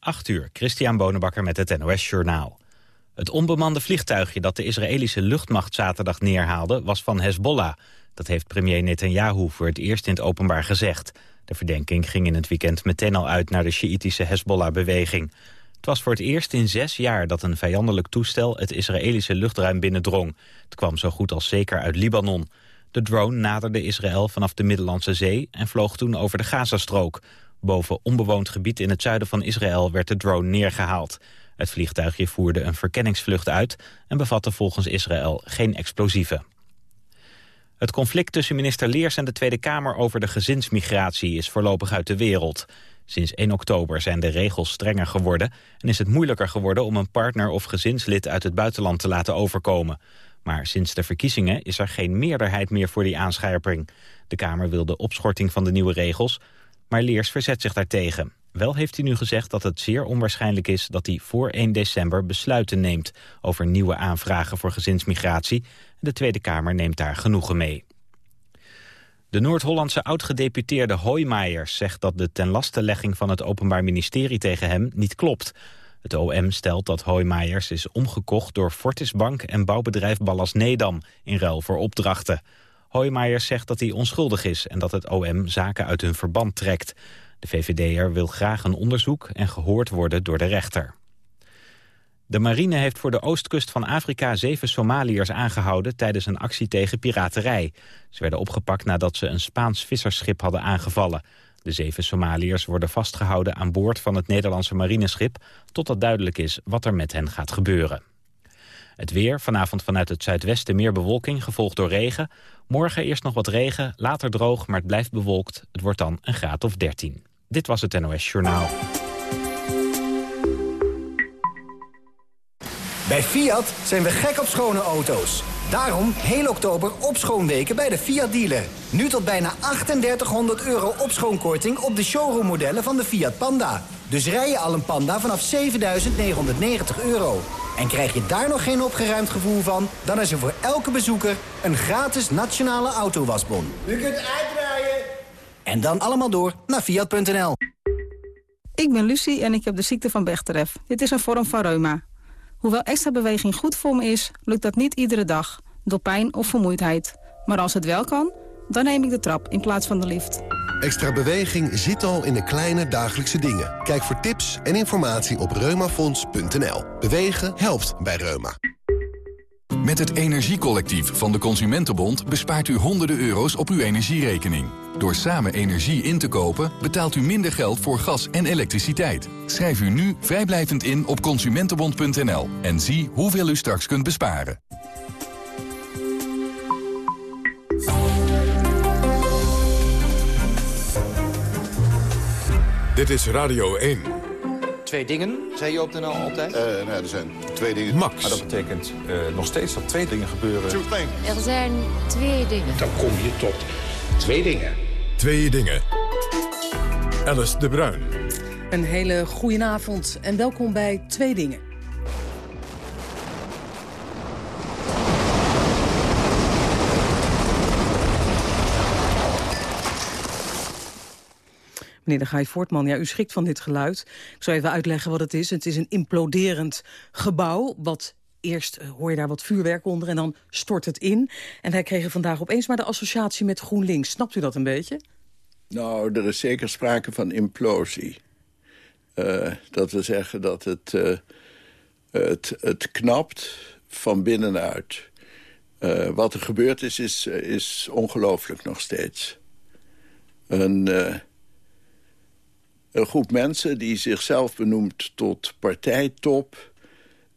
8 uur, Christian Bonenbakker met het NOS Journaal. Het onbemande vliegtuigje dat de Israëlische luchtmacht zaterdag neerhaalde... was van Hezbollah. Dat heeft premier Netanyahu voor het eerst in het openbaar gezegd. De verdenking ging in het weekend meteen al uit naar de Sjiïtische Hezbollah-beweging. Het was voor het eerst in zes jaar dat een vijandelijk toestel... het Israëlische luchtruim binnendrong. Het kwam zo goed als zeker uit Libanon. De drone naderde Israël vanaf de Middellandse Zee... en vloog toen over de Gazastrook. Boven onbewoond gebied in het zuiden van Israël werd de drone neergehaald. Het vliegtuigje voerde een verkenningsvlucht uit... en bevatte volgens Israël geen explosieven. Het conflict tussen minister Leers en de Tweede Kamer over de gezinsmigratie is voorlopig uit de wereld. Sinds 1 oktober zijn de regels strenger geworden en is het moeilijker geworden om een partner of gezinslid uit het buitenland te laten overkomen. Maar sinds de verkiezingen is er geen meerderheid meer voor die aanscherping. De Kamer wil de opschorting van de nieuwe regels, maar Leers verzet zich daartegen. Wel heeft hij nu gezegd dat het zeer onwaarschijnlijk is dat hij voor 1 december besluiten neemt over nieuwe aanvragen voor gezinsmigratie. De Tweede Kamer neemt daar genoegen mee. De Noord-Hollandse oud-gedeputeerde Hoijmaiers zegt dat de tenlastelegging van het Openbaar Ministerie tegen hem niet klopt. Het OM stelt dat Hoijmaiers is omgekocht door Fortisbank en bouwbedrijf Ballas Nedam in ruil voor opdrachten. Hoijmaiers zegt dat hij onschuldig is en dat het OM zaken uit hun verband trekt. De VVD'er wil graag een onderzoek en gehoord worden door de rechter. De marine heeft voor de oostkust van Afrika zeven Somaliërs aangehouden tijdens een actie tegen piraterij. Ze werden opgepakt nadat ze een Spaans vissersschip hadden aangevallen. De zeven Somaliërs worden vastgehouden aan boord van het Nederlandse marineschip... totdat duidelijk is wat er met hen gaat gebeuren. Het weer, vanavond vanuit het zuidwesten meer bewolking, gevolgd door regen. Morgen eerst nog wat regen, later droog, maar het blijft bewolkt. Het wordt dan een graad of 13. Dit was het NOS Journaal. Bij Fiat zijn we gek op schone auto's. Daarom heel oktober opschoonweken bij de Fiat dealer. Nu tot bijna 3800 euro opschoonkorting op de showroommodellen van de Fiat Panda. Dus rij je al een Panda vanaf 7990 euro. En krijg je daar nog geen opgeruimd gevoel van... dan is er voor elke bezoeker een gratis nationale autowasbon. U kunt uitdraaien. En dan allemaal door naar Fiat.nl. Ik ben Lucie en ik heb de ziekte van Bechterew. Dit is een vorm van reuma. Hoewel extra beweging goed voor me is, lukt dat niet iedere dag. Door pijn of vermoeidheid. Maar als het wel kan, dan neem ik de trap in plaats van de lift. Extra beweging zit al in de kleine dagelijkse dingen. Kijk voor tips en informatie op reumafonds.nl. Bewegen helpt bij Reuma. Met het Energiecollectief van de Consumentenbond bespaart u honderden euro's op uw energierekening. Door samen energie in te kopen betaalt u minder geld voor gas en elektriciteit. Schrijf u nu vrijblijvend in op consumentenbond.nl en zie hoeveel u straks kunt besparen. Dit is Radio 1. Twee dingen, zei je op de NL altijd? Uh, nee, er zijn twee dingen. Max. Maar dat betekent uh, nog steeds dat twee dingen gebeuren. Er zijn twee dingen. Dan kom je tot twee dingen. Twee dingen. Alice de Bruin. Een hele goedenavond en welkom bij Twee Dingen. Gaai Voortman, ja, u schrikt van dit geluid. Ik zal even uitleggen wat het is. Het is een imploderend gebouw, wat Eerst eh, hoor je daar wat vuurwerk onder en dan stort het in. En wij kregen vandaag opeens maar de associatie met GroenLinks. Snapt u dat een beetje? Nou, er is zeker sprake van implosie. Uh, dat we zeggen dat het, uh, het, het knapt van binnenuit. Wat er gebeurd is, is, is ongelooflijk nog steeds. Een een groep mensen die zichzelf benoemt tot partijtop...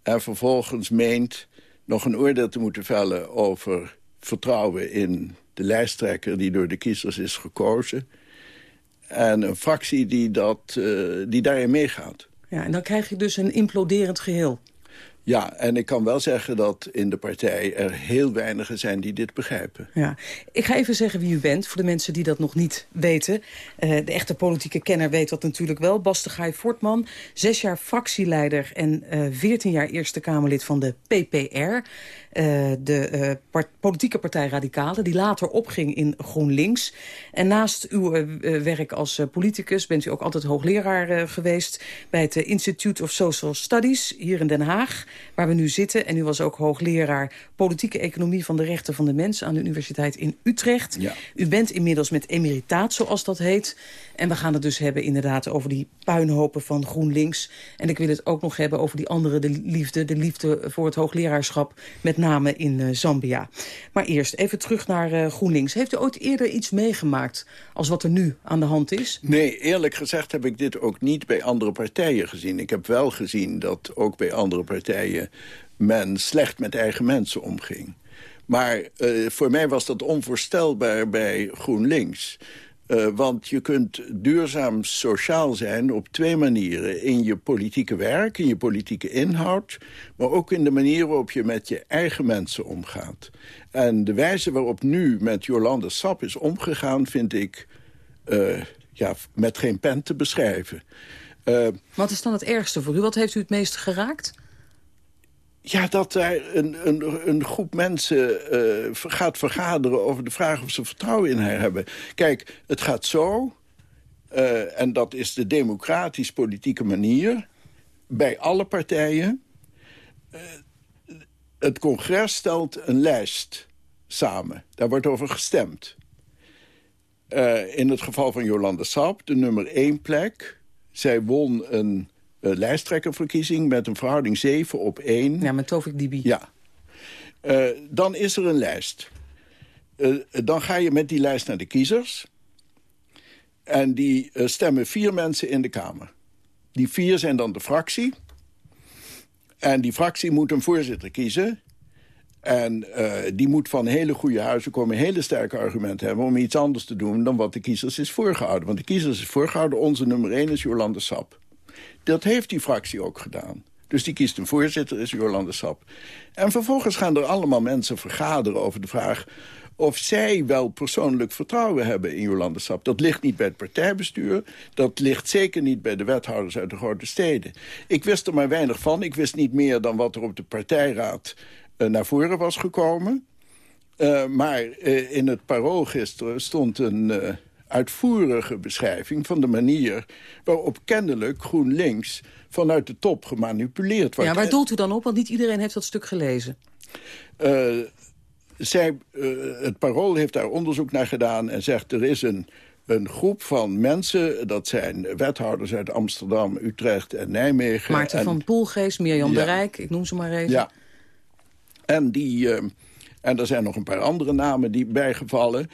en vervolgens meent nog een oordeel te moeten vellen over vertrouwen in de lijsttrekker... die door de kiezers is gekozen. En een fractie die, dat, uh, die daarin meegaat. Ja, en dan krijg je dus een imploderend geheel. Ja, en ik kan wel zeggen dat in de partij er heel weinigen zijn die dit begrijpen. Ja. Ik ga even zeggen wie u bent, voor de mensen die dat nog niet weten. Uh, de echte politieke kenner weet dat natuurlijk wel. Bas de Gaai Fortman, zes jaar fractieleider en veertien uh, jaar Eerste Kamerlid van de PPR. Uh, de politieke partij Radicale, die later opging in GroenLinks. En naast uw werk als politicus bent u ook altijd hoogleraar geweest... bij het Institute of Social Studies hier in Den Haag waar we nu zitten. En u was ook hoogleraar politieke economie van de rechten van de mens... aan de Universiteit in Utrecht. Ja. U bent inmiddels met emeritaat, zoals dat heet. En we gaan het dus hebben inderdaad over die puinhopen van GroenLinks. En ik wil het ook nog hebben over die andere de liefde. De liefde voor het hoogleraarschap, met name in uh, Zambia. Maar eerst even terug naar uh, GroenLinks. Heeft u ooit eerder iets meegemaakt als wat er nu aan de hand is? Nee, eerlijk gezegd heb ik dit ook niet bij andere partijen gezien. Ik heb wel gezien dat ook bij andere partijen men slecht met eigen mensen omging. Maar uh, voor mij was dat onvoorstelbaar bij GroenLinks. Uh, want je kunt duurzaam sociaal zijn op twee manieren. In je politieke werk, in je politieke inhoud... maar ook in de manier waarop je met je eigen mensen omgaat. En de wijze waarop nu met Jolande Sap is omgegaan... vind ik uh, ja, met geen pen te beschrijven. Wat is dan het ergste voor u? Wat heeft u het meest geraakt? Ja, dat er een, een, een groep mensen uh, gaat vergaderen over de vraag of ze vertrouwen in haar hebben. Kijk, het gaat zo, uh, en dat is de democratisch-politieke manier... bij alle partijen. Uh, het congres stelt een lijst samen. Daar wordt over gestemd. in het geval van Jolande Sap, de nummer één plek... zij won een lijsttrekkerverkiezing met een verhouding 7 op 1. Ja, met Tovik Dibi. Ja. Uh, dan is er een lijst. Uh, dan ga je met die lijst naar de kiezers. En die stemmen vier mensen in de Kamer. Die vier zijn dan de fractie. En die fractie moet een voorzitter kiezen. En die moet van hele goede huizen komen hele sterke argumenten hebben... om iets anders te doen dan wat de kiezers is voorgehouden. Want de kiezers is voorgehouden, onze nummer 1 is Jolande Sap. Dat heeft die fractie ook gedaan. Dus die kiest een voorzitter, is Jolande Sap. En vervolgens gaan er allemaal mensen vergaderen over de vraag... of zij wel persoonlijk vertrouwen hebben in Jolande Sap. Dat ligt niet bij het partijbestuur. Dat ligt zeker niet bij de wethouders uit de grote steden. Ik wist er maar weinig van. Ik wist niet meer dan wat er op de partijraad uh, naar voren was gekomen. Uh, maar uh, in het parool gisteren stond een uitvoerige beschrijving van de manier waarop kennelijk GroenLinks vanuit de top gemanipuleerd wordt. Ja, waar doelt u dan op? Want niet iedereen heeft dat stuk gelezen. Uh, zij, uh, het Parool heeft daar onderzoek naar gedaan en zegt er is een, een groep van mensen, dat zijn wethouders uit Amsterdam, Utrecht en Nijmegen. Maarten en, van Poelgeest, Mirjam ja, de Rijk, ik noem ze maar even. Ja, en, die, uh, en er zijn nog een paar andere namen die bijgevallen.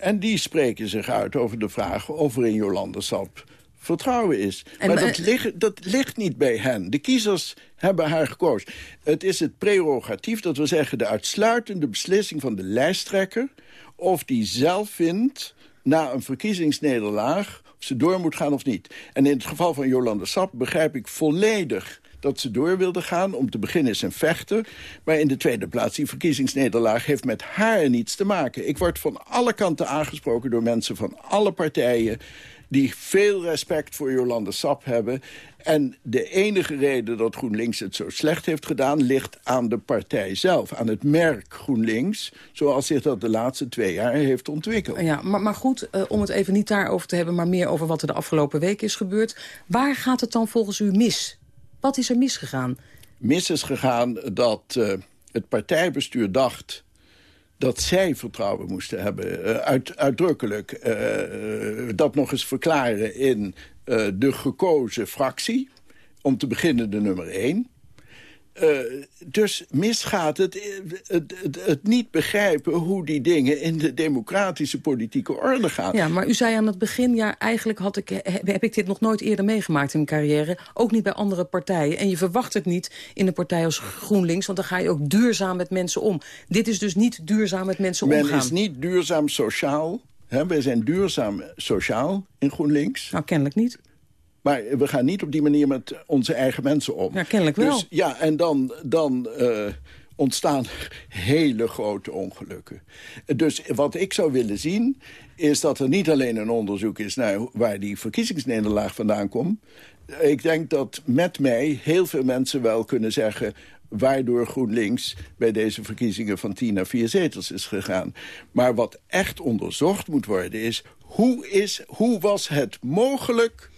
En die spreken zich uit over de vraag of er in Jolande Sap vertrouwen is. En, maar dat, ligt, dat ligt niet bij hen. De kiezers hebben haar gekozen. Het is het prerogatief, dat we zeggen... de uitsluitende beslissing van de lijsttrekker... of die zelf vindt, na een verkiezingsnederlaag... of ze door moet gaan of niet. En in het geval van Jolande Sap begrijp ik volledig dat ze door wilde gaan. Om te beginnen is een vechter. Maar in de tweede plaats, die verkiezingsnederlaag heeft met haar niets te maken. Ik word van alle kanten aangesproken door mensen van alle partijen die veel respect voor Jolande Sap hebben. En de enige reden dat GroenLinks het zo slecht heeft gedaan... ligt aan de partij zelf, aan het merk GroenLinks... zoals zich dat de laatste twee jaar heeft ontwikkeld. Ja, maar, maar goed, uh, om het even niet daarover te hebben... maar meer over wat er de afgelopen week is gebeurd. Waar gaat het dan volgens u mis? Wat is er misgegaan? Mis is gegaan dat uh, het partijbestuur dacht dat zij vertrouwen moesten hebben. Uh, uit, uitdrukkelijk uh, dat nog eens verklaren in de gekozen fractie. Om te beginnen de nummer één. Uh, dus misgaat het, het, het, het, niet begrijpen hoe die dingen in de democratische politieke orde gaan. Ja, maar u zei aan het begin, ja, eigenlijk had ik, heb ik dit nog nooit eerder meegemaakt in mijn carrière. Ook niet bij andere partijen. En je verwacht het niet in een partij als GroenLinks, want dan ga je ook duurzaam met mensen om. Dit is dus niet duurzaam met mensen Men omgaan. Men is niet duurzaam sociaal. Hè? Wij zijn duurzaam sociaal in GroenLinks. Nou, kennelijk niet. Maar we gaan niet op die manier met onze eigen mensen om. Ja, kennelijk wel. Dus, ja, en dan, dan uh, ontstaan hele grote ongelukken. Dus wat ik zou willen zien, is dat er niet alleen een onderzoek is... naar waar die verkiezingsnederlaag vandaan komt. Ik denk dat met mij heel veel mensen wel kunnen zeggen waardoor GroenLinks bij deze verkiezingen van 10 naar 4 zetels is gegaan. Maar wat echt onderzocht moet worden is... hoe, is, hoe was het mogelijk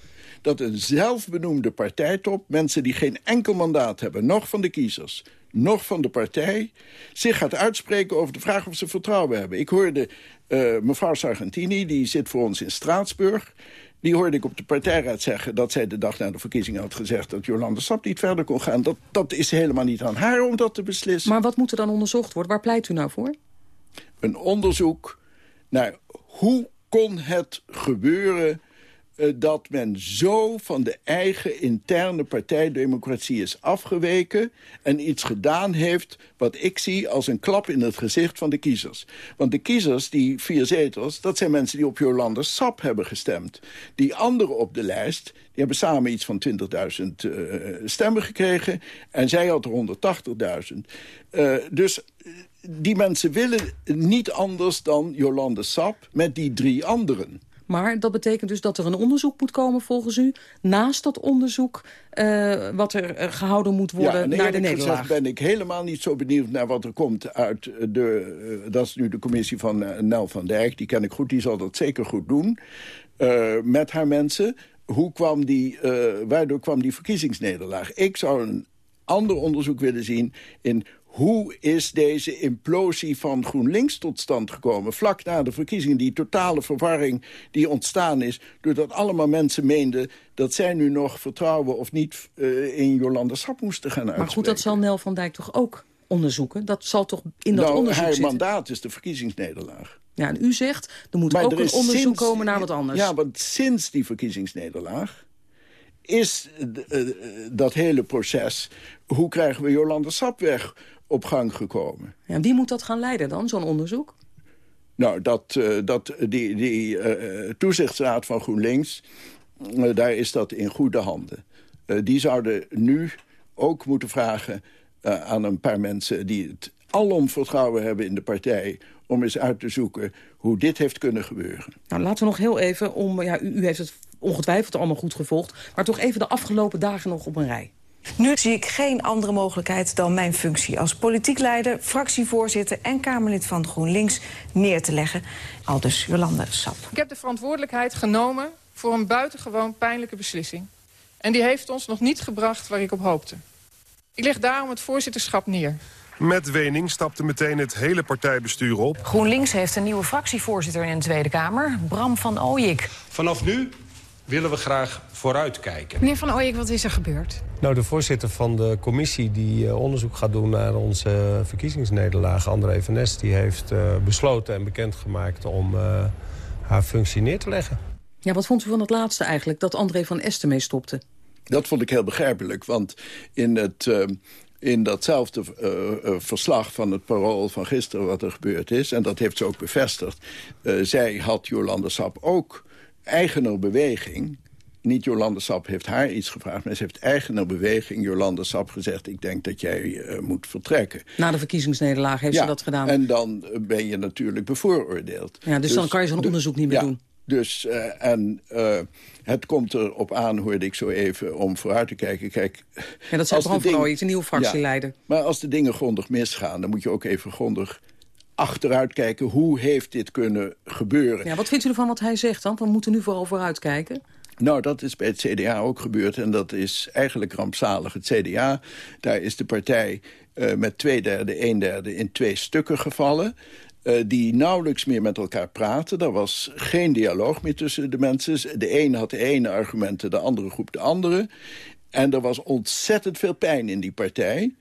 dat een zelfbenoemde partijtop... mensen die geen enkel mandaat hebben, nog van de kiezers nog van de partij... zich gaat uitspreken over de vraag of ze vertrouwen hebben. Ik hoorde uh, mevrouw Sargentini, die zit voor ons in Straatsburg... Die hoorde ik op de partijraad zeggen dat zij de dag na de verkiezingen had gezegd... dat Jolande Sap niet verder kon gaan. Dat, dat is helemaal niet aan haar om dat te beslissen. Maar wat moet er dan onderzocht worden? Waar pleit u nou voor? Een onderzoek naar hoe kon het gebeuren dat men zo van de eigen interne partijdemocratie is afgeweken... en iets gedaan heeft wat ik zie als een klap in het gezicht van de kiezers. Want de kiezers, die vier zetels, dat zijn mensen die op Jolande Sap hebben gestemd. Die anderen op de lijst, die hebben samen iets van 20.000 uh, stemmen gekregen... en zij had er 180.000. Uh, dus die mensen willen niet anders dan Jolande Sap met die drie anderen. Maar dat betekent dus dat er een onderzoek moet komen volgens u... naast dat onderzoek uh, wat er uh, gehouden moet worden ja, naar de nederlaag. gezegd ben ik helemaal niet zo benieuwd naar wat er komt uit de... Uh, dat is nu de commissie van Nel van Dijk, die ken ik goed, die zal dat zeker goed doen... met haar mensen. Hoe kwam die, waardoor kwam die verkiezingsnederlaag? Ik zou een ander onderzoek willen zien in hoe is deze implosie van GroenLinks tot stand gekomen? Vlak na de verkiezingen, die totale verwarring die ontstaan is... doordat allemaal mensen meenden dat zij nu nog vertrouwen... of niet uh, in Jolanda Sap moesten gaan uitspreken. Maar goed, dat zal Nel van Dijk toch ook onderzoeken? Dat zal toch in dat nou, onderzoek haar zitten? mandaat is de verkiezingsnederlaag. Ja, en u zegt, er moet Maar ook er een onderzoek sinds- komen naar wat anders. Ja, want sinds die verkiezingsnederlaag is eh, eh, dat hele proces... hoe krijgen we Jolanda Sap weg op gang gekomen. Ja, wie moet dat gaan leiden dan, zo'n onderzoek? Nou, dat, uh, dat, die, die uh, toezichtsraad van GroenLinks, uh, daar is dat in goede handen. die zouden nu ook moeten vragen aan een paar mensen... die het alom vertrouwen hebben in de partij... om eens uit te zoeken hoe dit heeft kunnen gebeuren. Nou, laten we nog heel even, om, ja, u, u heeft het ongetwijfeld allemaal goed gevolgd... maar toch even de afgelopen dagen nog op een rij. Nu zie ik geen andere mogelijkheid dan mijn functie als politiek leider, fractievoorzitter en Kamerlid van GroenLinks neer te leggen. Al dus Jolande Sap. Ik heb de verantwoordelijkheid genomen voor een buitengewoon pijnlijke beslissing. En die heeft ons nog niet gebracht waar ik op hoopte. Ik leg daarom het voorzitterschap neer. Met Wening stapte meteen het hele partijbestuur op. GroenLinks heeft een nieuwe fractievoorzitter in de Tweede Kamer, Bram van Ooyik. Vanaf nu willen we graag vooruitkijken. Meneer van Ooyik, wat is er gebeurd? Nou, de voorzitter van de commissie die uh, onderzoek gaat doen naar onze uh, verkiezingsnederlaag, André van Nest, die heeft uh, besloten en bekendgemaakt om haar functie neer te leggen. Ja, wat vond u van het laatste eigenlijk, dat André van Est ermee stopte? Dat vond ik heel begrijpelijk, want in het in datzelfde uh, uh, verslag van het parool van gisteren wat er gebeurd is... en dat heeft ze ook bevestigd... Uh, zij had Jolande Sap ook eigener beweging... niet Jolande Sap heeft haar iets gevraagd... maar ze heeft eigener beweging Jolande Sap gezegd... ik denk dat jij moet vertrekken. Na de verkiezingsnederlaag heeft ja, ze dat gedaan. en dan ben je natuurlijk bevooroordeeld. Ja, dus, dus dan kan je zo'n onderzoek niet meer ja, doen. Dus, uh, en uh, het komt erop aan, hoorde ik zo even, om vooruit te kijken. Kijk, ja, dat zei Bram van Ooyek, een nieuwe fractieleider. Ja, maar als de dingen grondig misgaan, dan moet je ook even grondig achteruit kijken. Hoe heeft dit kunnen gebeuren? Ja, wat vindt u ervan wat hij zegt dan? We moeten nu vooral vooruit kijken. Nou, dat is bij het CDA ook gebeurd en dat is eigenlijk rampzalig. Het CDA, daar is de partij uh, met twee derde, een derde in twee stukken gevallen. Uh, die nauwelijks meer met elkaar praten. Er was geen dialoog meer tussen de mensen. De ene had de ene argumenten, de andere groep de andere. En er was ontzettend veel pijn in die partij.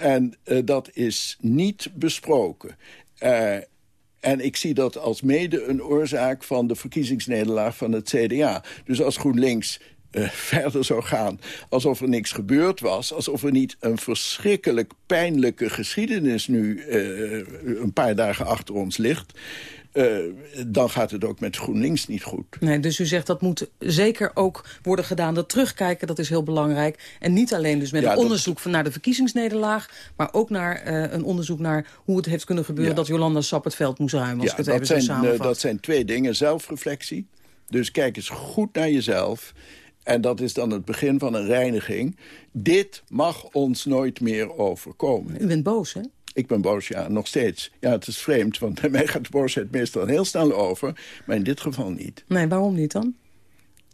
En uh, dat is niet besproken. Uh, en ik zie dat als mede een oorzaak van de verkiezingsnederlaag van het CDA. Dus als GroenLinks uh, verder zou gaan alsof er niks gebeurd was... alsof er niet een verschrikkelijk pijnlijke geschiedenis nu uh, een paar dagen achter ons ligt... eh, dan gaat het ook met GroenLinks niet goed. Nee, dus u zegt dat moet zeker ook worden gedaan. Dat terugkijken, dat is heel belangrijk. En niet alleen dus met Ja, een dat- onderzoek naar de verkiezingsnederlaag... maar ook naar eh, een onderzoek naar hoe het heeft kunnen gebeuren... Ja. dat Jolanda Sap het veld moest ruimen, als ik het even dat, zo zijn, eh, samenvat. dat zijn twee dingen. Zelfreflectie. Dus kijk eens goed naar jezelf. En dat is dan het begin van een reiniging. Dit mag ons nooit meer overkomen. U bent boos, hè? Ik ben boos, ja, nog steeds. Ja, het is vreemd, want bij mij gaat de boosheid meestal heel snel over. Maar in dit geval niet. Nee, waarom niet dan?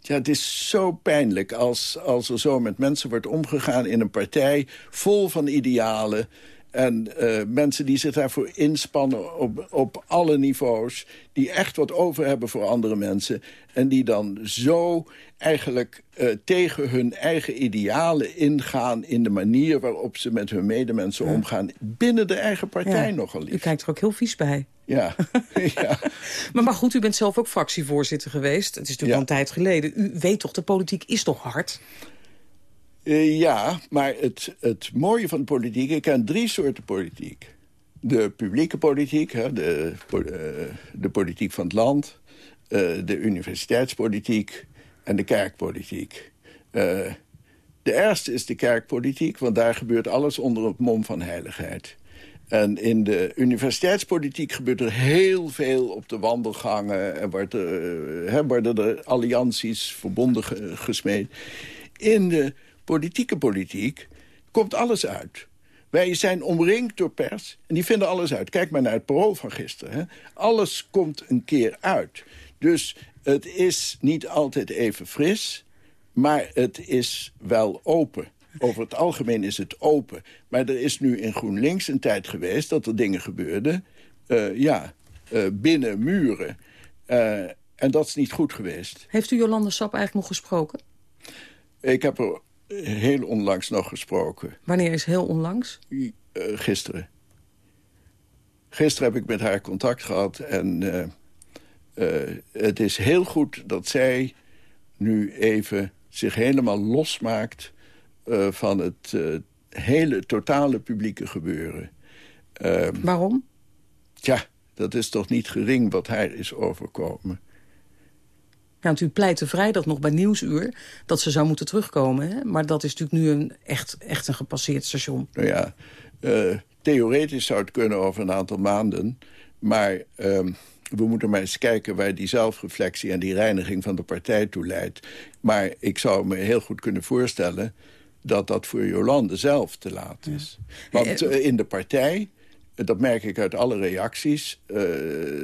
Ja, het is zo pijnlijk als, als er zo met mensen wordt omgegaan in een partij... vol van idealen en eh, mensen die zich daarvoor inspannen op, op alle niveaus... die echt wat over hebben voor andere mensen... en die dan zo eigenlijk eh, tegen hun eigen idealen ingaan... in de manier waarop ze met hun medemensen omgaan... binnen de eigen partij Ja. nogal U liefst. kijkt er ook heel vies bij. Ja, ja. Maar, maar goed, u bent zelf ook fractievoorzitter geweest. Het is natuurlijk al een tijd geleden. U weet toch, de politiek is toch hard? Eh, ja, maar het, het mooie van de politiek... Ik ken drie soorten politiek. De publieke politiek, hè, de, eh, de politiek van het land... eh, de universiteitspolitiek en de kerkpolitiek. De eerste is de kerkpolitiek, want daar gebeurt alles onder het mom van heiligheid. En in de universiteitspolitiek gebeurt er heel veel op de wandelgangen... en hè, worden er allianties, verbonden ge- gesmeed. In de politieke politiek komt alles uit. Wij zijn omringd door pers en die vinden alles uit. Kijk maar naar het parool van gisteren. Hè. Alles komt een keer uit. Dus het is niet altijd even fris, maar het is wel open. Over het algemeen is het open. Maar er is nu in GroenLinks een tijd geweest dat er dingen gebeurden... eh, ja, eh, binnen muren. Eh, en dat is niet goed geweest. Heeft u Jolanda Sap eigenlijk nog gesproken? Ik heb er heel onlangs nog gesproken. Wanneer is heel onlangs? Eh, gisteren. Gisteren heb ik met haar contact gehad. En eh, eh, het is heel goed dat zij nu even zich helemaal losmaakt... van het hele totale publieke gebeuren. Ehm, Waarom? Tja, dat is toch niet gering wat haar is overkomen. Ja, u pleitte vrijdag nog bij Nieuwsuur dat ze zou moeten terugkomen. Hè? Maar dat is natuurlijk nu een, echt, echt een gepasseerd station. Nou ja, eh, theoretisch zou het kunnen over een aantal maanden. Maar ehm, we moeten maar eens kijken waar die zelfreflectie... en die reiniging van de partij toe leidt. Maar ik zou me heel goed kunnen voorstellen... dat dat voor Jolande zelf te laat is. Want eh, in de partij... Dat merk ik uit alle reacties. eh,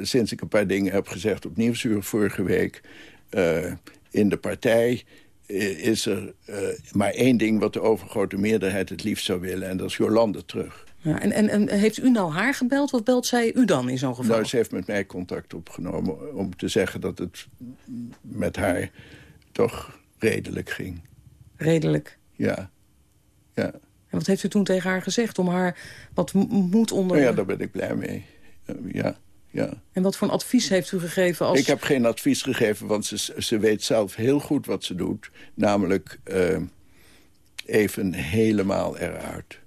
sinds ik een paar dingen heb gezegd op Nieuwsuur vorige week. Eh, in de partij eh, is er eh, maar één ding wat de overgrote meerderheid het liefst zou willen. En dat is Jolande terug. Ja, en, en, en heeft u nou haar gebeld of belt zij u dan in zo'n geval? Nou, ze heeft met mij contact opgenomen om te zeggen dat het met haar toch redelijk ging. Redelijk. Ja, ja. En wat heeft u toen tegen haar gezegd om haar wat moed onder... Nou ja, daar ben ik blij mee. Ja, ja. En wat voor een advies heeft u gegeven als... Ik heb geen advies gegeven, want ze, ze weet zelf heel goed wat ze doet. Namelijk eh, even helemaal eruit.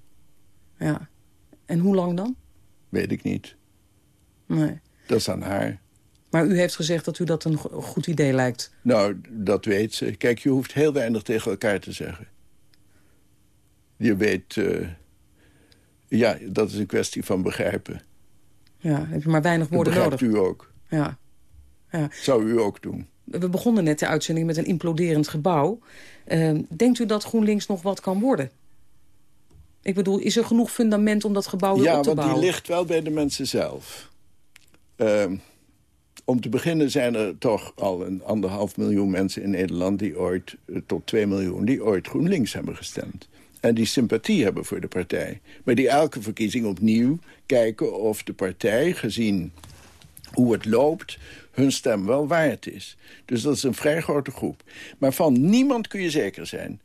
Ja. En hoe lang dan? Weet ik niet. Nee. Dat is aan haar. Maar u heeft gezegd dat u dat een go- goed idee lijkt. Nou, dat weet ze. Kijk, je hoeft heel weinig tegen elkaar te zeggen. Je weet... eh, ja, dat is een kwestie van begrijpen. Ja, heb je maar weinig Dat woorden nodig. u ook. Ja. ja. Zou u ook doen. We begonnen net de uitzending met een imploderend gebouw. Eh, denkt u dat GroenLinks nog wat kan worden? Ik bedoel, is er genoeg fundament om dat gebouw weer Ja, op te want bouwen? die ligt wel bij de mensen zelf. Ehm, om te beginnen zijn er toch al een anderhalf miljoen mensen in Nederland... die ooit, eh, tot twee miljoen, die ooit GroenLinks hebben gestemd. En die sympathie hebben voor de partij. Maar die elke verkiezing opnieuw kijken of de partij, gezien hoe het loopt, hun stem wel waard is. Dus dat is een vrij grote groep. Maar van niemand kun je zeker zijn.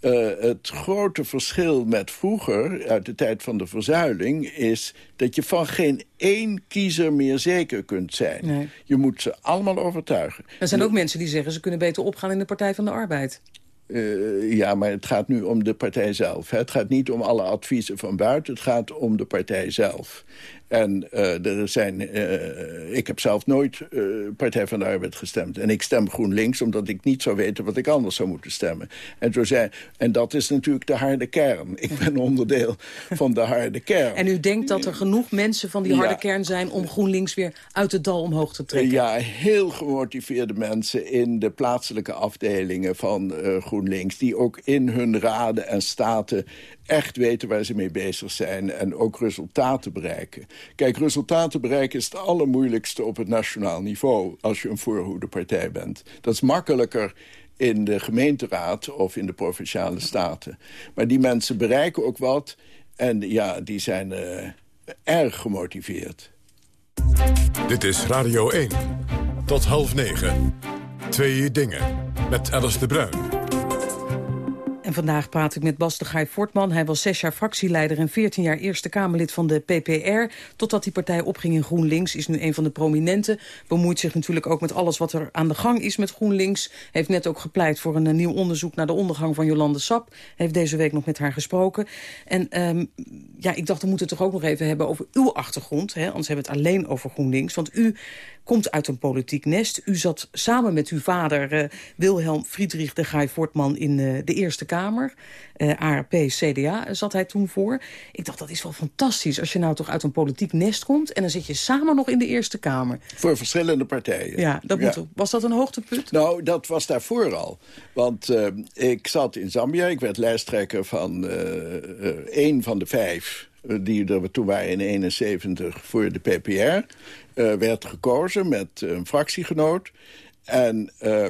Eh, het grote verschil met vroeger, uit de tijd van de verzuiling... is dat je van geen één kiezer meer zeker kunt zijn. Nee. Je moet ze allemaal overtuigen. Er zijn ook mensen die zeggen... ze kunnen beter opgaan in de Partij van de Arbeid. Eh, ja, maar het gaat nu om de partij zelf. Het gaat niet om alle adviezen van buiten, het gaat om de partij zelf. En uh, er zijn, uh, ik heb zelf nooit uh, Partij van de Arbeid gestemd. En ik stem GroenLinks omdat ik niet zou weten wat ik anders zou moeten stemmen. En, zo zei, en dat is natuurlijk de harde kern. Ik ben onderdeel van de harde kern. En u denkt dat er genoeg mensen van die harde ja. kern zijn... om GroenLinks weer uit het dal omhoog te trekken? Ja, heel gemotiveerde mensen in de plaatselijke afdelingen van GroenLinks... die ook in hun raden en staten echt weten waar ze mee bezig zijn... en ook resultaten bereiken. Kijk, resultaten bereiken is het allermoeilijkste op het nationaal niveau... als je een voorhoedepartij bent. Dat is makkelijker in de gemeenteraad of in de provinciale staten. Maar die mensen bereiken ook wat en ja, die zijn uh, erg gemotiveerd. Dit is Radio 1. Tot half negen. Twee dingen. Met Alice de Bruin. En vandaag praat ik met Bas de Gaai Fortman. Hij was zes jaar fractieleider en 14 jaar Eerste Kamerlid van de PPR. Totdat die partij opging in GroenLinks. Is nu een van de prominenten. Bemoeit zich natuurlijk ook met alles wat er aan de gang is met GroenLinks. Heeft net ook gepleit voor een, nieuw onderzoek naar de ondergang van Jolande Sap. Heeft deze week nog met haar gesproken. En um, ja, ik dacht, we moeten het toch ook nog even hebben over uw achtergrond. Hè? Anders hebben we het alleen over GroenLinks. Want u komt uit een politiek nest. U zat samen met uw vader uh, Wilhelm Friedrich de Gaai Fortman in uh, de Eerste Kamer. Uh, ARP, CDA zat hij toen voor. Ik dacht, dat is wel fantastisch als je nou toch uit een politiek nest komt... en dan zit je samen nog in de Eerste Kamer. Voor verschillende partijen. Ja, dat moet ja. Was dat een hoogtepunt? Nou, dat was daarvoor al. Want ik zat in Zambia, ik werd lijsttrekker van één van de vijf die er toen waren in 71 voor de PPR... Uh, werd gekozen met een fractiegenoot. En uh, uh,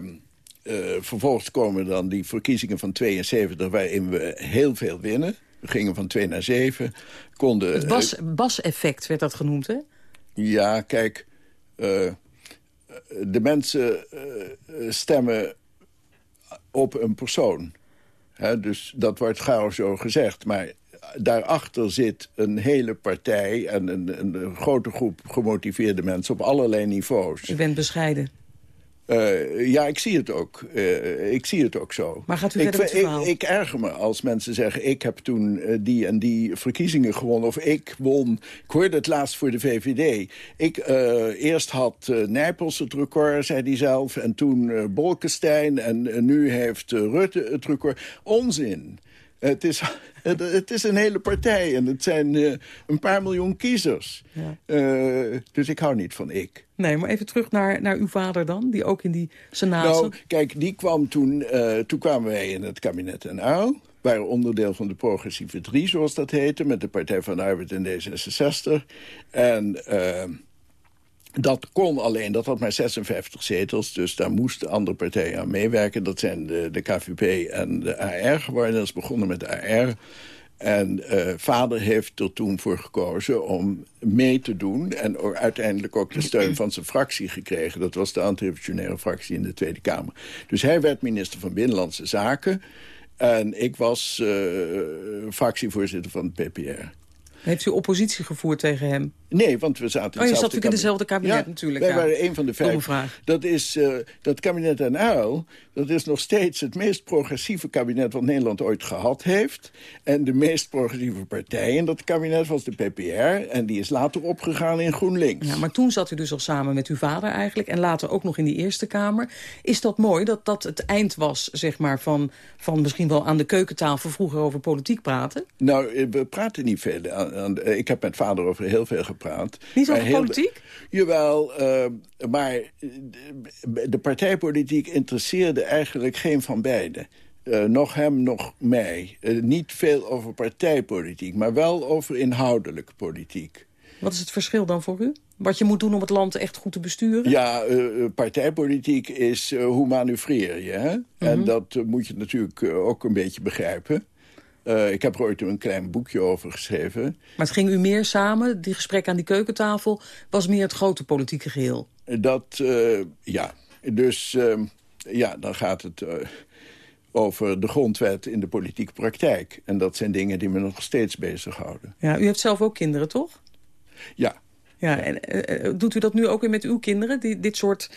vervolgens komen dan die verkiezingen van 72... waarin we heel veel winnen. We gingen van 2 naar 7. Konden, het Bas-effect werd dat genoemd, hè? Ja, kijk... de mensen stemmen op een persoon. Hè, dus dat wordt gauw zo gezegd. Maar daarachter zit een hele partij en een, een, grote groep gemotiveerde mensen op allerlei niveaus. U bent bescheiden. Uh, ja, ik zie het ook. Uh, ik zie het ook zo. Maar gaat u ik, verder met verhaal? Ik, ik, erger me als mensen zeggen... ik heb toen uh, die en die verkiezingen gewonnen... of ik won... Ik hoorde het laatst voor de VVD. Ik, eerst had Nijpels het record, zei hij zelf... en toen Bolkestein en nu heeft Rutte het record. Onzin. Het is, het, is een hele partij en het zijn uh, een paar miljoen kiezers. Ja. Uh, dus ik hou niet van ik. Nee, maar even terug naar, naar uw vader dan, die ook in die senaat Nou, kijk, die kwam toen, uh, toen kwamen wij in het kabinet en Uil waren onderdeel van de progressieve drie, zoals dat heette... met de Partij van de Arbeid en D66. En dat kon alleen, dat had maar 56 zetels, dus daar moesten andere partijen aan meewerken. Dat zijn de, de KVP en de AR geworden. Dat is begonnen met de AR. En uh, vader heeft er toen voor gekozen om mee te doen... en uiteindelijk ook de steun van zijn fractie gekregen. Dat was de antirevolutionaire fractie in de Tweede Kamer. Dus hij werd minister van Binnenlandse Zaken... en ik was uh, fractievoorzitter van het PPR. Heeft u oppositie gevoerd tegen hem? Nee, want we zaten in Oh, je zat natuurlijk in dezelfde kabinet ja, natuurlijk. wij ja. waren een van de vijf. Dat, is, uh, dat kabinet Den Uyl, dat is nog steeds het meest progressieve kabinet... wat Nederland ooit gehad heeft. En de meest progressieve partij in dat kabinet was de PPR. En die is later opgegaan in GroenLinks. Ja, maar toen zat u dus al samen met uw vader eigenlijk. En later ook nog in die Eerste Kamer. Is dat mooi dat dat het eind was, zeg maar, van, van misschien wel aan de keukentafel... vroeger over politiek praten? Nou, eh, we praten niet veel. Aan, aan, ik heb met vader over heel veel gepraat. Niet over politiek? Jawel, uh, maar de, de partijpolitiek interesseerde eigenlijk geen van beiden. Uh, nog hem, nog mij. Uh, niet veel over partijpolitiek, maar wel over inhoudelijke politiek. Wat is het verschil dan voor u? Wat je moet doen om het land echt goed te besturen? Ja, uh, partijpolitiek is hoe manoeuvreer je. Hè? Mm -hmm. En dat moet je natuurlijk ook een beetje begrijpen. Uh, ik heb er ooit een klein boekje over geschreven. Maar het ging u meer samen, die gesprek aan die keukentafel... was meer het grote politieke geheel? Dat, uh, ja. Dus uh, ja, dan gaat het over de grondwet in de politieke praktijk. En dat zijn dingen die me nog steeds bezighouden. Ja, u heeft zelf ook kinderen, toch? Ja. Ja, en doet u dat nu ook weer met uw kinderen? Die, dit soort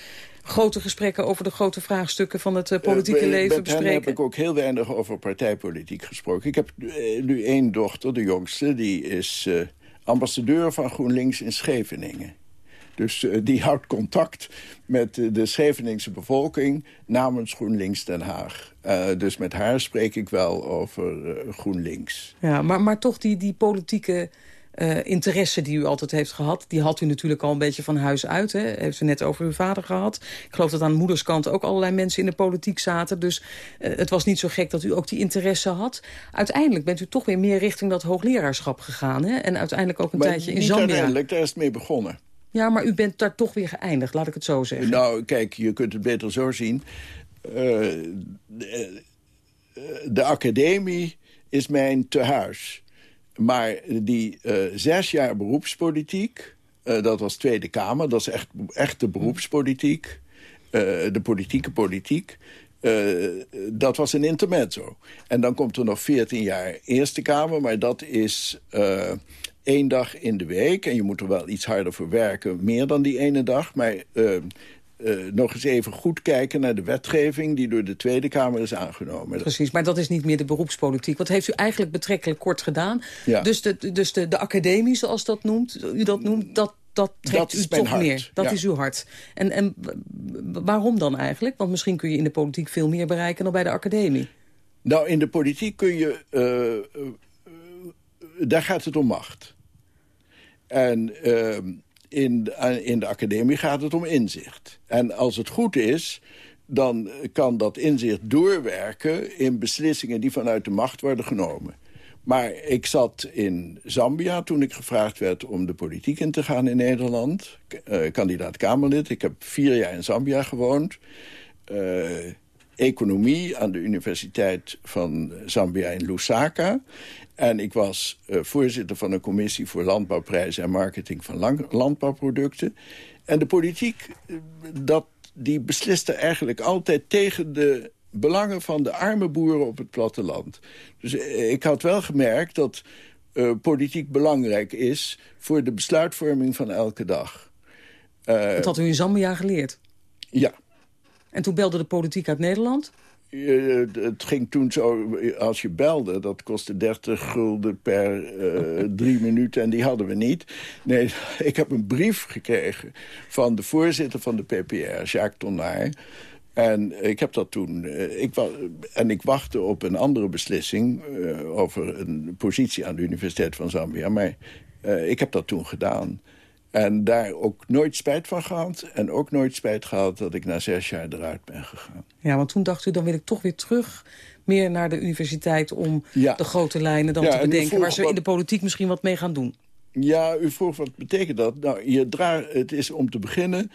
grote gesprekken over de grote vraagstukken van het uh, politieke uh, leven bespreken? Heb ik ook heel weinig over partijpolitiek gesproken. Ik heb uh, nu één dochter, de jongste, die is ambassadeur van GroenLinks in Scheveningen. Dus uh, die houdt contact met uh, de Scheveningse bevolking namens GroenLinks Den Haag. Uh, dus met haar spreek ik wel over GroenLinks. Ja, maar, maar toch die, die politieke uh, interesse die u altijd heeft gehad... die had u natuurlijk al een beetje van huis uit. Hè? Heeft u net over uw vader gehad. Ik geloof dat aan moederskant ook allerlei mensen in de politiek zaten. Dus uh, het was niet zo gek dat u ook die interesse had. Uiteindelijk bent u toch weer meer richting dat hoogleraarschap gegaan. Hè? En uiteindelijk ook een maar tijdje in Zambia. uiteindelijk, daar is het mee begonnen. Ja, maar u bent daar toch weer geëindigd, laat ik het zo zeggen. Nou, kijk, je kunt het beter zo zien. Uh, de, de academie is mijn tehuis. Maar die uh, zes jaar beroepspolitiek, uh, dat was Tweede Kamer... dat is echt, echt de beroepspolitiek, uh, de politieke politiek... dat was een intermezzo. En dan komt er nog 14 jaar Eerste Kamer, maar dat is één dag in de week. En je moet er wel iets harder voor werken, meer dan die ene dag. Maar uh, nog eens even goed kijken naar de wetgeving... die door de Tweede Kamer is aangenomen. Precies, maar dat is niet meer de beroepspolitiek. Wat heeft u eigenlijk betrekkelijk kort gedaan? Ja. Dus, de, dus de, de academie, zoals dat noemt, u dat noemt... dat dat trekt dat u toch hart. meer. Dat ja. is uw hart. En, en waarom dan eigenlijk? Want misschien kun je in de politiek veel meer bereiken dan bij de academie. Nou, in de politiek kun je... Uh, uh, daar gaat het om macht. En in de, in de academie gaat het om inzicht. En als het goed is, dan kan dat inzicht doorwerken... in beslissingen die vanuit de macht worden genomen. Maar ik zat in Zambia toen ik gevraagd werd om de politiek in te gaan in Nederland. Uh, kandidaat Kamerlid. Ik heb vier jaar in Zambia gewoond. Uh, economie aan de Universiteit van Zambia in Lusaka. En ik was uh, voorzitter van een commissie voor landbouwprijzen en marketing van landbouwproducten. En de politiek, dat, die besliste eigenlijk altijd tegen de belangen van de arme boeren op het platteland. Dus ik had wel gemerkt dat uh, politiek belangrijk is voor de besluitvorming van elke dag. Uh, dat had u in Zambia geleerd? Ja. En toen belde de politiek uit Nederland? Het ging toen zo, als je belde, dat kostte 30 gulden per uh, drie minuten en die hadden we niet. Nee, ik heb een brief gekregen van de voorzitter van de PPR, Jacques Tonnaar. En ik heb dat toen, uh, ik en ik wachtte op een andere beslissing over een positie aan de Universiteit van Zambia. Maar ik heb dat toen gedaan. En daar ook nooit spijt van gehad. En ook nooit spijt gehad dat ik na zes jaar eruit ben gegaan. Ja, want toen dacht u, dan wil ik toch weer terug meer naar de universiteit... om ja. de grote lijnen dan ja, te bedenken... waar ze in de politiek misschien wat mee gaan doen. Ja, u vroeg wat betekent dat? Nou, je dra het is om te beginnen...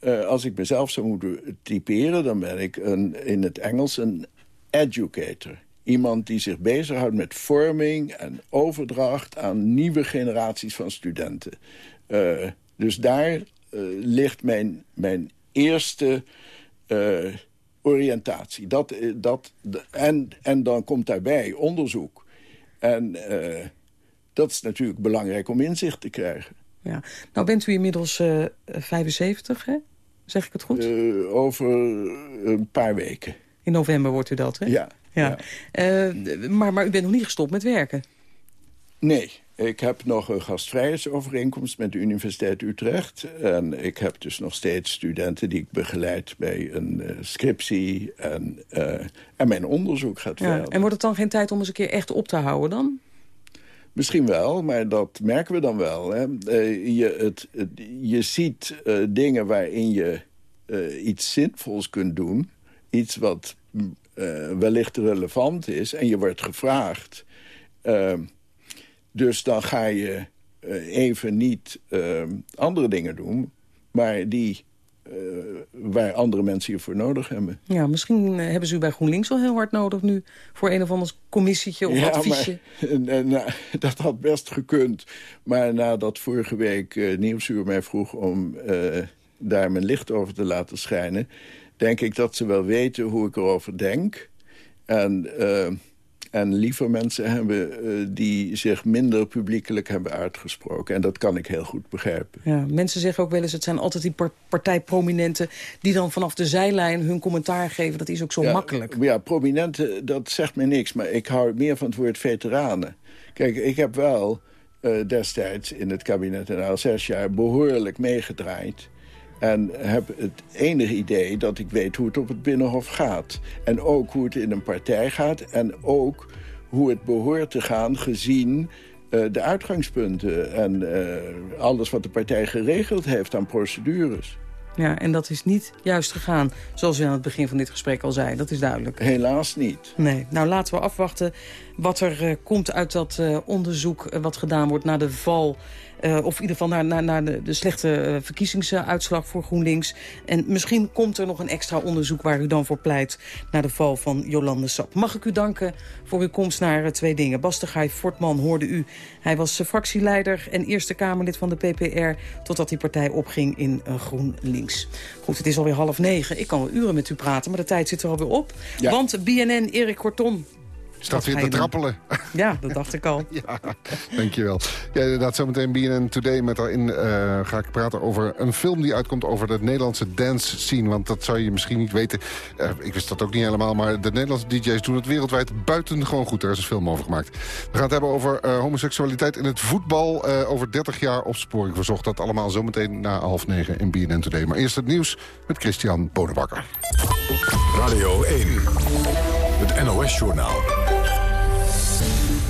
Uh, als ik mezelf zou moeten typeren... dan ben ik een, in het Engels een educator. Iemand die zich bezighoudt met vorming en overdracht... aan nieuwe generaties van studenten. Uh, dus daar uh, ligt mijn, mijn eerste uh, oriëntatie. Dat, dat, en, en dan komt daarbij onderzoek. En dat is natuurlijk belangrijk om inzicht te krijgen. Ja. Nou bent u inmiddels 75, hè? Zeg ik het goed? over een paar weken. In november wordt u dat, hè? Ja. ja. ja. maar, maar u bent nog niet gestopt met werken? Nee, ik heb nog een gastvrijheidsovereenkomst met de Universiteit Utrecht. En ik heb dus nog steeds studenten die ik begeleid bij een uh, scriptie. En, uh, en mijn onderzoek gaat ja, verder. En wordt het dan geen tijd om eens een keer echt op te houden dan? Misschien wel, maar dat merken we dan wel. Hè. Uh, je, het, het, je ziet dingen waarin je iets zinvols kunt doen. Iets wat wellicht relevant is. En je wordt gevraagd... Dus dan ga je uh, even niet uh, andere dingen doen... maar die uh, waar andere mensen je voor nodig hebben. Ja, misschien hebben ze u bij GroenLinks wel heel hard nodig nu... voor een of ander commissietje of ja, adviesje. Maar, nou, dat had best gekund. Maar nadat vorige week Nieuwsuur mij vroeg om daar mijn licht over te laten schijnen... denk ik dat ze wel weten hoe ik erover denk... En en liever mensen hebben uh, die zich minder publiekelijk hebben uitgesproken. En dat kan ik heel goed begrijpen. Ja, mensen zeggen ook wel eens, het zijn altijd die partijprominenten... die dan vanaf de zijlijn hun commentaar geven. Dat is ook zo ja, makkelijk. Ja, prominenten, dat zegt me niks. Maar ik hou meer van het woord veteranen. Kijk, ik heb wel... uh, destijds in het kabinet en al zes jaar behoorlijk meegedraaid. En heb het enige idee dat ik weet hoe het op het Binnenhof gaat. En ook hoe het in een partij gaat. En ook hoe het behoort te gaan gezien uh, de uitgangspunten... en uh, alles wat de partij geregeld heeft aan procedures. Ja, en dat is niet juist gegaan, zoals u aan het begin van dit gesprek al zei. Dat is duidelijk. Helaas niet. Nee. Nou, laten we afwachten wat er uh, komt uit dat onderzoek... Wat gedaan wordt na de val uh, of in ieder geval naar, naar, naar de, de, slechte uh, verkiezingsuitslag voor GroenLinks. En misschien komt er nog een extra onderzoek waar u dan voor pleit... naar de val van Jolande Sap. Mag ik u danken voor uw komst naar uh, twee dingen. Bastegij Fortman hoorde u. Hij was fractieleider en Eerste Kamerlid van de PPR... totdat die partij opging in GroenLinks. Goed, het is alweer half negen. Ik kan wel uren met u praten, maar de tijd zit er alweer op. Ja. Want BNN, Erik Korton, Staat weer te trappelen. Ja, dat dacht ik al. ja, dankjewel. Ja, inderdaad, zometeen BNN Today. Met daarin uh, ga ik praten over een film die uitkomt over de Nederlandse dance scene. Want dat zou je misschien niet weten. Uh, ik wist dat ook niet helemaal. Maar de Nederlandse DJ's doen het wereldwijd buitengewoon goed. Er is een film over gemaakt. We gaan het hebben over uh, homoseksualiteit in het voetbal. over 30 jaar opsporing verzocht. Dat allemaal zometeen na half negen in BNN Today. Maar eerst het nieuws met Christian Bonenbakker. Radio 1. Het NOS-journaal.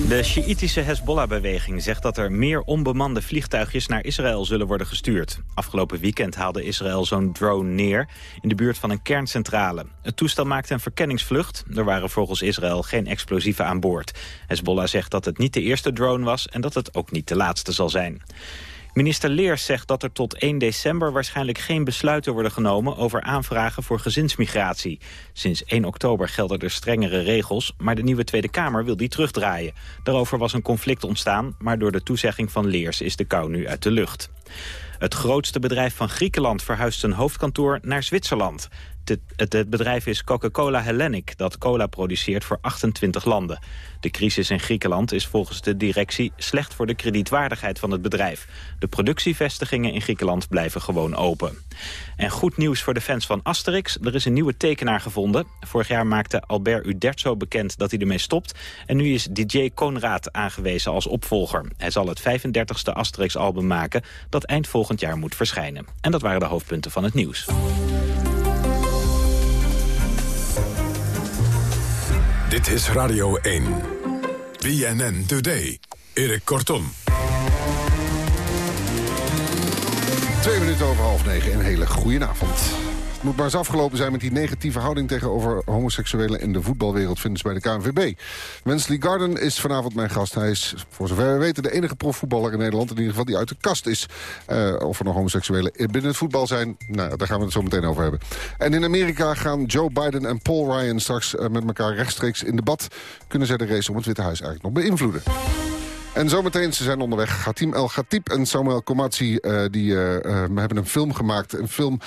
De Sjiïtische Hezbollah-beweging zegt dat er meer onbemande vliegtuigjes naar Israël zullen worden gestuurd. Afgelopen weekend haalde Israël zo'n drone neer in de buurt van een kerncentrale. Het toestel maakte een verkenningsvlucht. Er waren volgens Israël geen explosieven aan boord. Hezbollah zegt dat het niet de eerste drone was en dat het ook niet de laatste zal zijn. Minister Leers zegt dat er tot 1 december waarschijnlijk geen besluiten worden genomen over aanvragen voor gezinsmigratie. Sinds 1 oktober gelden er strengere regels, maar de nieuwe Tweede Kamer wil die terugdraaien. Daarover was een conflict ontstaan, maar door de toezegging van Leers is de kou nu uit de lucht. Het grootste bedrijf van Griekenland verhuist zijn hoofdkantoor naar Zwitserland. Het, het, bedrijf is Coca-Cola Hellenic, dat cola produceert voor 28 landen. De crisis in Griekenland is volgens de directie slecht voor de kredietwaardigheid van het bedrijf. De productievestigingen in Griekenland blijven gewoon open. En goed nieuws voor de fans van Asterix. Er is een nieuwe tekenaar gevonden. Vorig jaar maakte Albert Uderzo bekend dat hij ermee stopt. En nu is DJ Konrad aangewezen als opvolger. Hij zal het 35e Asterix-album maken dat eind volgend jaar moet verschijnen. En dat waren de hoofdpunten van het nieuws. Dit is Radio 1. BNN Today. Erik Kortom. Twee minuten over half negen. Een hele goede avond. Het moet maar eens afgelopen zijn met die negatieve houding tegenover homoseksuelen in de voetbalwereld, vinden ze bij de KNVB. Wesley Garden is vanavond mijn gast. Hij is, voor zover we weten, de enige profvoetballer in Nederland, in ieder geval die uit de kast is. Uh, of er nog homoseksuelen binnen het voetbal zijn, nou, daar gaan we het zo meteen over hebben. En in Amerika gaan Joe Biden en Paul Ryan straks uh, met elkaar rechtstreeks in debat. Kunnen zij de race om het Witte Huis eigenlijk nog beïnvloeden? En zometeen, ze zijn onderweg. Hatim El Khatib en Samuel Komatsi uh, die, uh, uh, hebben een film gemaakt. Een film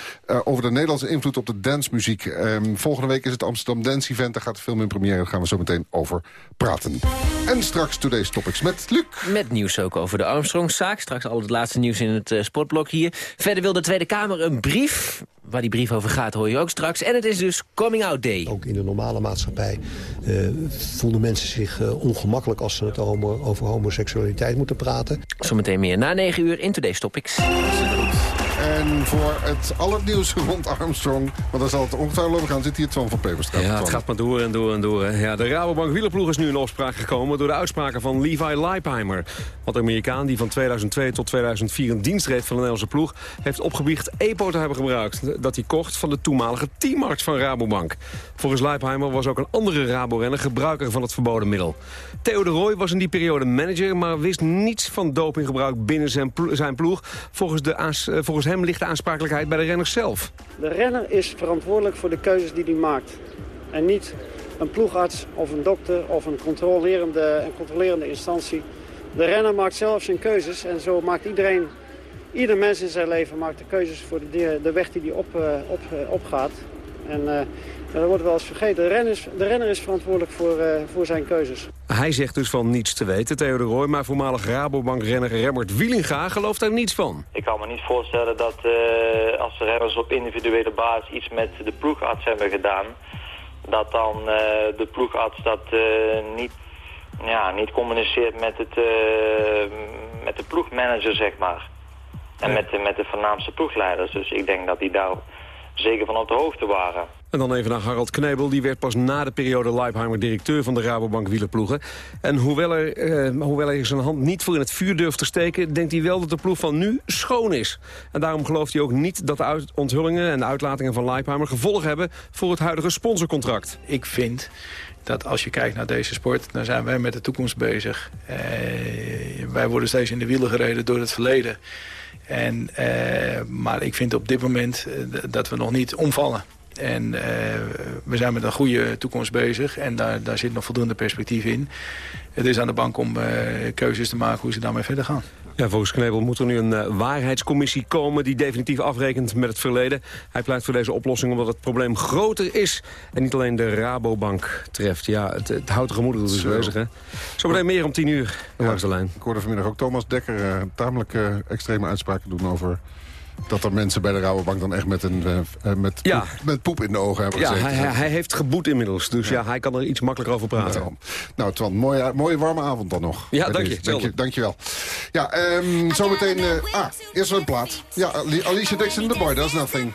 over de Nederlandse invloed op de dancemuziek. Um, volgende week is het Amsterdam Dance Event. Daar gaat de film in première. Daar gaan we zo meteen over praten. En straks Today's Topics met Luc. Met nieuws ook over de Armstrong-zaak. Straks al het laatste nieuws in het sportblok hier. Verder wil de Tweede Kamer een brief Waar die brief over gaat hoor je ook straks. En het is dus Coming Out Day. Ook in de normale maatschappij uh, voelden mensen zich uh, ongemakkelijk... als ze het over homoseksualiteit moeten praten. Zometeen meer na 9 uur in Today's Topics. En voor het allernieuws rond Armstrong, want daar zal het ongetwijfeld over gaan, zit hier Twan van Peperstraat. Ja, het gaat maar door en door en door. Ja, de Rabobank wielerploeg is nu in opspraak gekomen door de uitspraken van Levi Leipheimer. Want de Amerikaan, die van 2002 tot 2004 een dienst reed van de Nederlandse ploeg, heeft opgebiecht EPO te hebben gebruikt. Dat hij kocht van de toenmalige teamarts van Rabobank. Volgens Leipheimer was ook een andere Rabo-renner gebruiker van het verboden middel. Theo de Roy was in die periode manager, maar wist niets van dopinggebruik binnen zijn, zijn ploeg. Volgens, de, volgens hem ligt de aansprakelijkheid bij de renner zelf. De renner is verantwoordelijk voor de keuzes die hij maakt. En niet een ploegarts of een dokter of een controlerende, een controlerende instantie. De renner maakt zelf zijn keuzes en zo maakt iedereen, ieder mens in zijn leven maakt de keuzes voor de, de weg die hij op, op, opgaat. En uh, dat wordt wel eens vergeten. De renner is, de renner is verantwoordelijk voor, uh, voor zijn keuzes. Hij zegt dus van niets te weten, Theodor Roy. Maar voormalig Rabobank-renner Remmert Wielinga gelooft daar niets van. Ik kan me niet voorstellen dat uh, als de renners op individuele basis iets met de ploegarts hebben gedaan... dat dan uh, de ploegarts dat niet ja, niet communiceert met, het, eh, met de ploegmanager, zeg maar. En met, de, met de voornaamste ploegleiders. Dus ik denk dat die daar zeker van op de hoogte waren. En dan even naar Harald Knebel. Die werd pas na de periode Leipheimer directeur van de Rabobank wielerploegen. En hoewel er, eh, hoewel hij zijn hand niet voor in het vuur durft te steken... denkt hij wel dat de ploeg van nu schoon is. En daarom gelooft hij ook niet dat de onthullingen en de uitlatingen van Leipheimer... gevolg hebben voor het huidige sponsorcontract. Ik vind dat als je kijkt naar deze sport, dan zijn wij met de toekomst bezig. Eh, wij worden steeds in de wielen gereden door het verleden. En, eh, maar ik vind op dit moment eh, dat we nog niet omvallen. En uh, we zijn met een goede toekomst bezig en daar, daar zit nog voldoende perspectief in. Het is aan de bank om uh, keuzes te maken hoe ze daarmee verder gaan. Ja, volgens Knebel moet er nu een uh, waarheidscommissie komen... die definitief afrekent met het verleden. Hij pleit voor deze oplossing omdat het probleem groter is... en niet alleen de Rabobank treft. Ja, het, het houdt de gemoederen dus bezig, hè? Zometeen meer om tien uur langs de lijn. Ik hoorde vanmiddag ook Thomas Dekker uh, tamelijk uh, extreme uitspraken doen over dat er mensen bij de Rabobank dan echt met, een, uh, met, ja. poep, met poep in de ogen hebben ja, Hij, hij, heeft geboet inmiddels, dus ja. hij kan er iets makkelijker over praten. Nou, nou Twan, mooie, mooie warme avond dan nog. Ja, dank je, dank je. Dank je wel. Ja, um, zometeen... Uh, ah, eerst een plaat. Ja, Alicia Dixon, The Boy Does Nothing.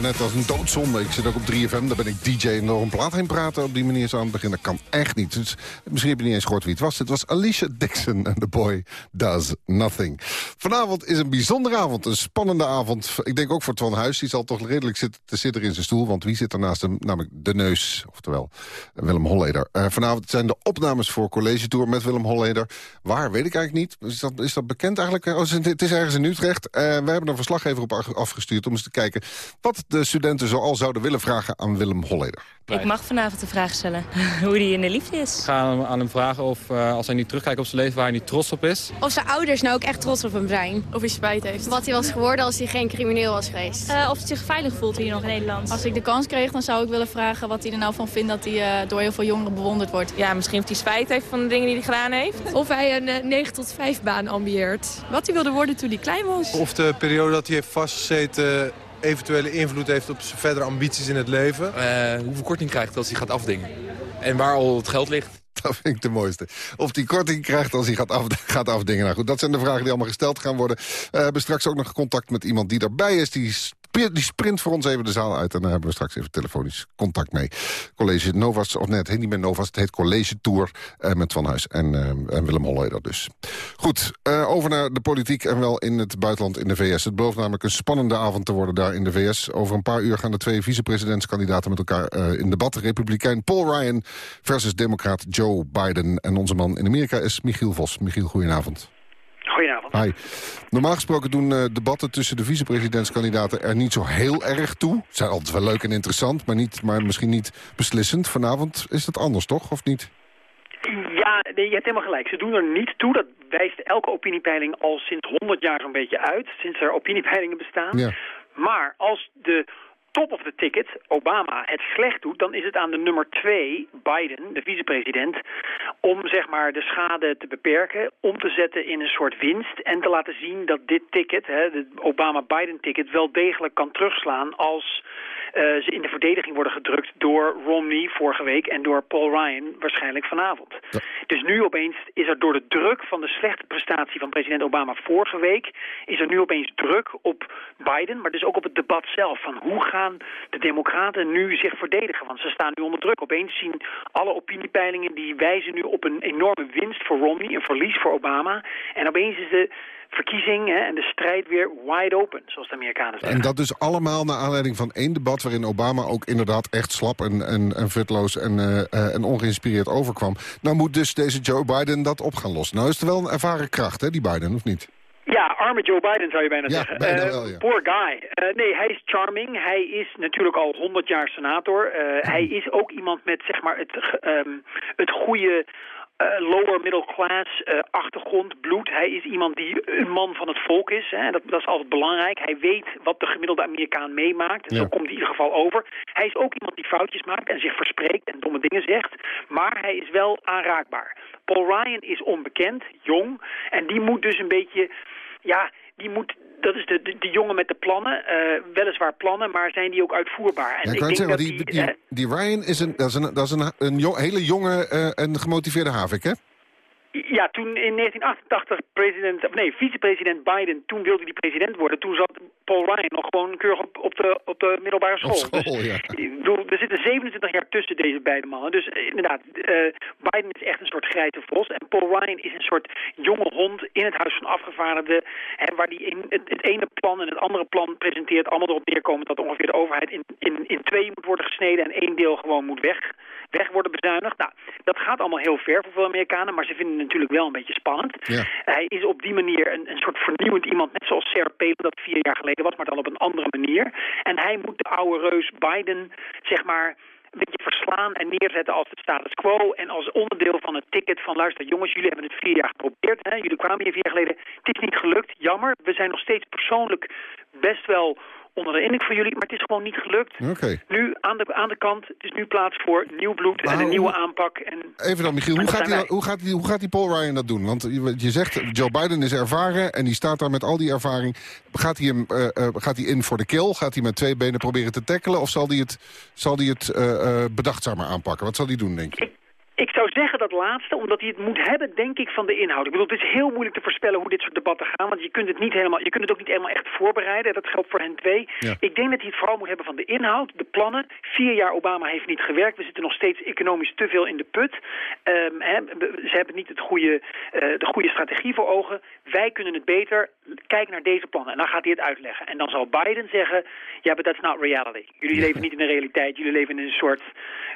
Net als een doodzonde. Ik zit ook op 3FM, daar ben ik DJ en door een plaat heen praten op die manier zo aan het begin. Dat kan echt niet. Dus, misschien heb je niet eens gehoord wie het was. Het was Alicia Dixon en The Boy Does Nothing. Vanavond is een bijzondere avond, een spannende avond. Ik denk ook voor Twan Huis, die zal toch redelijk zitten, te zitten in zijn stoel. Want wie zit er naast hem? Namelijk de neus, oftewel Willem Holleder. Uh, vanavond zijn de opnames voor College Tour met Willem Holleder. Waar, weet ik eigenlijk niet. Is dat, is dat bekend eigenlijk? Oh, het is ergens in Utrecht. We hebben een verslaggever op afgestuurd om eens te kijken... wat de studenten zoal zouden willen vragen aan Willem Holleder. Ik mag vanavond de vraag stellen hoe hij in de liefde is. Ik ga aan hem vragen of uh, als hij nu terugkijkt op zijn leven waar hij niet trots op is. Of zijn ouders nou ook echt trots op hem zijn. Of hij spijt heeft. Wat hij was geworden als hij geen crimineel was geweest. Uh, of hij zich veilig voelt hier nog in Nederland. Als ik de kans kreeg, dan zou ik willen vragen wat hij er nou van vindt dat hij uh, door heel veel jongeren bewonderd wordt. Ja, misschien of hij spijt heeft van de dingen die hij gedaan heeft. Of hij een 9 tot 5 baan ambieert. Wat hij wilde worden toen hij klein was. Of de periode dat hij heeft vastgezeten eventuele invloed heeft op zijn verdere ambities in het leven. Uh, hoeveel korting krijgt als hij gaat afdingen? En waar al het geld ligt? Dat vind ik de mooiste. Of die korting krijgt als hij gaat, af, gaat afdingen. Nou goed, dat zijn de vragen die allemaal gesteld gaan worden. We hebben straks ook nog contact met iemand die daarbij is. Die die sprint voor ons even de zaal uit. En dan hebben we straks even telefonisch contact mee. College Novas, of net, heet niet meer Novas. Het heet College Tour uh, met Van Huis en, uh, en Willem Holleder dus. Goed, uh, over naar de politiek en wel in het buitenland in de VS. Het belooft namelijk een spannende avond te worden daar in de VS. Over een paar uur gaan de twee vicepresidentskandidaten met elkaar in debat. Republikein Paul Ryan versus democraat Joe Biden. En onze man in Amerika is Michiel Vos. Michiel, goedenavond. Hi. Normaal gesproken doen uh, debatten tussen de vicepresidentskandidaten er niet zo heel erg toe. Ze zijn altijd wel leuk en interessant, maar, niet, maar misschien niet beslissend. Vanavond is dat anders, toch? Of niet? Ja, nee, je hebt helemaal gelijk. Ze doen er niet toe. Dat wijst elke opiniepeiling al sinds 100 jaar zo'n beetje uit. Sinds er opiniepeilingen bestaan. Ja. Maar als de top of the ticket, Obama, het slecht doet... dan is het aan de nummer twee, Biden, de vicepresident... om zeg maar de schade te beperken, om te zetten in een soort winst... en te laten zien dat dit ticket, hè, de Obama-Biden-ticket... wel degelijk kan terugslaan als... Uh, ze in de verdediging worden gedrukt door Romney vorige week en door Paul Ryan waarschijnlijk vanavond. Ja. Dus nu opeens is er door de druk van de slechte prestatie van president Obama vorige week, is er nu opeens druk op Biden, maar dus ook op het debat zelf. Van hoe gaan de democraten nu zich verdedigen? Want ze staan nu onder druk. Opeens zien alle opiniepeilingen die wijzen nu op een enorme winst voor Romney, een verlies voor Obama. En opeens is de verkiezing hè, en de strijd weer wide open, zoals de Amerikanen zeggen. En dat dus allemaal naar aanleiding van één debat... waarin Obama ook inderdaad echt slap en, en, en futloos en, uh, en ongeïnspireerd overkwam. Nou moet dus deze Joe Biden dat op gaan lossen. Nou is er wel een ervaren kracht, hè, die Biden, of niet? Ja, arme Joe Biden zou je bijna ja, zeggen. Bijna uh, wel, ja. Poor guy. Uh, nee, hij is charming. Hij is natuurlijk al 100 jaar senator. Uh, hij is ook iemand met zeg maar het, um, het goede uh, lower middle class uh, achtergrond, bloed. Hij is iemand die een man van het volk is. Hè. Dat, dat, is altijd belangrijk. Hij weet wat de gemiddelde Amerikaan meemaakt. Ja. zo komt hij in ieder geval over. Hij is ook iemand die foutjes maakt en zich verspreekt en domme dingen zegt. Maar hij is wel aanraakbaar. Paul Ryan is onbekend, jong. En die moet dus een beetje... Ja, die moet dat is de, de, de, jongen met de plannen. Uh, weliswaar plannen, maar zijn die ook uitvoerbaar? En ja, ik denk zeggen, dat die, die, die, Ryan is een, dat is een, dat is een, een jong, hele jonge uh, en gemotiveerde havik, hè? Ja, toen in 1988 president, of nee, vicepresident Biden, toen wilde hij president worden. Toen zat Paul Ryan nog gewoon keurig op, op, de, op de middelbare school. Op school dus, ja. Er zitten 27 jaar tussen deze beide mannen. Dus inderdaad, uh, Biden is echt een soort grijze vos. En Paul Ryan is een soort jonge hond in het Huis van Afgevaardigden. Hè, waar die in het, het, ene plan en het andere plan presenteert. Allemaal erop neerkomen dat ongeveer de overheid in, in, in twee moet worden gesneden. En één deel gewoon moet weg, weg worden bezuinigd. Nou, dat gaat allemaal heel ver voor veel Amerikanen. Maar ze vinden het natuurlijk wel een beetje spannend. Ja. Hij is op die manier een, een soort vernieuwend iemand. Net zoals Sarah Palin dat vier jaar geleden was. Maar dan op een andere manier. En hij moet de oude reus Biden, zeg maar een beetje verslaan en neerzetten als de status quo. En als onderdeel van het ticket van luister jongens, jullie hebben het vier jaar geprobeerd. Hè? Jullie kwamen hier vier jaar geleden. Het is niet gelukt, jammer. We zijn nog steeds persoonlijk best wel onder de indruk van jullie, maar het is gewoon niet gelukt. Okay. Nu aan de, aan de kant, het is nu plaats voor nieuw bloed en een nieuwe aanpak. En, even dan, Michiel, hoe gaat, die, hoe, gaat die, hoe gaat die Paul Ryan dat doen? Want je, je zegt, Joe Biden is ervaren en die staat daar met al die ervaring. Gaat hij, hem, uh, uh, gaat hij in voor de kill? Gaat hij met twee benen proberen te tackelen? Of zal hij het, zal hij het uh, bedachtzamer aanpakken? Wat zal hij doen, denk je? Ik Ik zou zeggen dat laatste, omdat hij het moet hebben, denk ik, van de inhoud. Ik bedoel, het is heel moeilijk te voorspellen hoe dit soort debatten gaan, want je kunt het niet helemaal, je kunt het ook niet helemaal echt voorbereiden. Dat geldt voor hen twee. Ja. Ik denk dat hij het vooral moet hebben van de inhoud, de plannen. Vier jaar Obama heeft niet gewerkt. We zitten nog steeds economisch te veel in de put. Ehm, ze hebben niet het goede, eh, de goede strategie voor ogen. Wij kunnen het beter. Kijk naar deze plannen. En dan gaat hij het uitleggen. En dan zal Biden zeggen, ja, but that's not reality. Jullie leven niet in de realiteit. Jullie leven in een soort,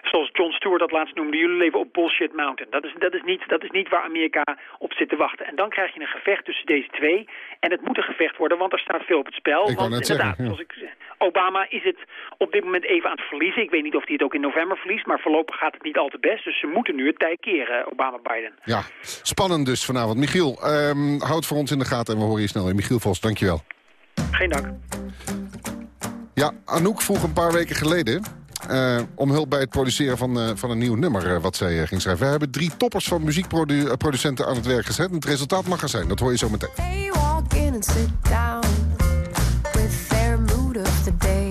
zoals John Stewart dat laatst noemde, jullie leven op bullshit mountain. Dat is, dat is, niet, dat is niet waar Amerika op zit te wachten. En dan krijg je een gevecht tussen deze twee. En het moet een gevecht worden, want er staat veel op het spel. Ik want zeggen, inderdaad, ja. zoals ik Obama is het op dit moment even aan het verliezen. Ik weet niet of hij het ook in november verliest, maar voorlopig gaat het niet al te best. Dus ze moeten nu het tij keren, Obama-Biden. Ja, spannend dus vanavond. Michiel, ehm, houd voor ons in de gaten en we horen je snel. Michiel Vos, dankjewel. Geen dank. Ja, Anouk vroeg een paar weken geleden... eh, om hulp bij het produceren van, eh, van een nieuw nummer eh, wat zij ging schrijven. We hebben drie toppers van muziekproducenten aan het werk gezet. En het resultaat mag er zijn, dat hoor je zo meteen. Walk in and sit down with mood of the day.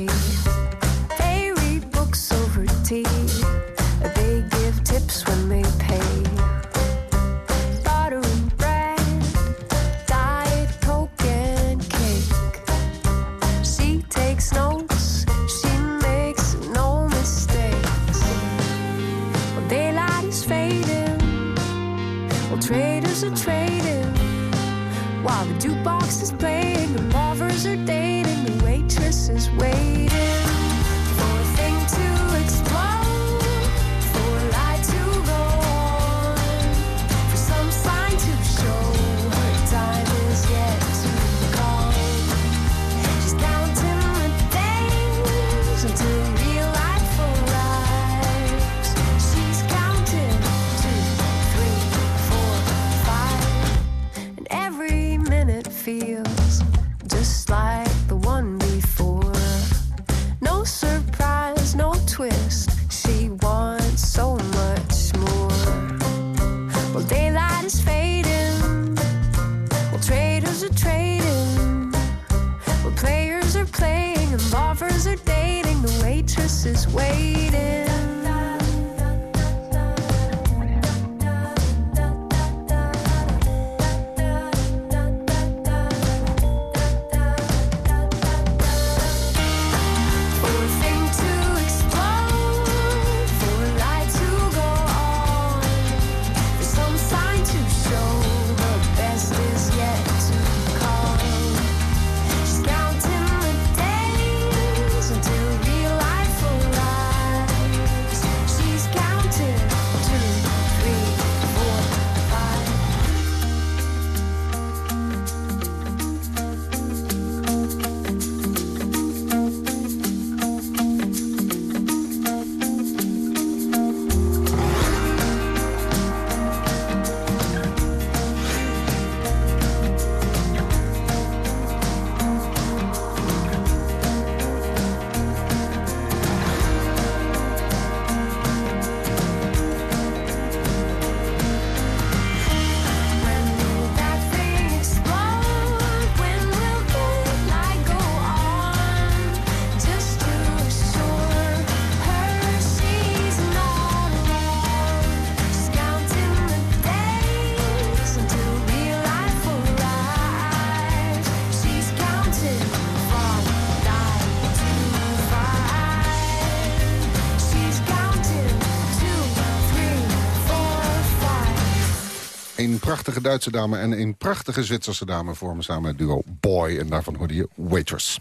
Prachtige Duitse dame en een prachtige Zwitserse dame vormen samen het duo Boy. En daarvan hoorde je Waitress.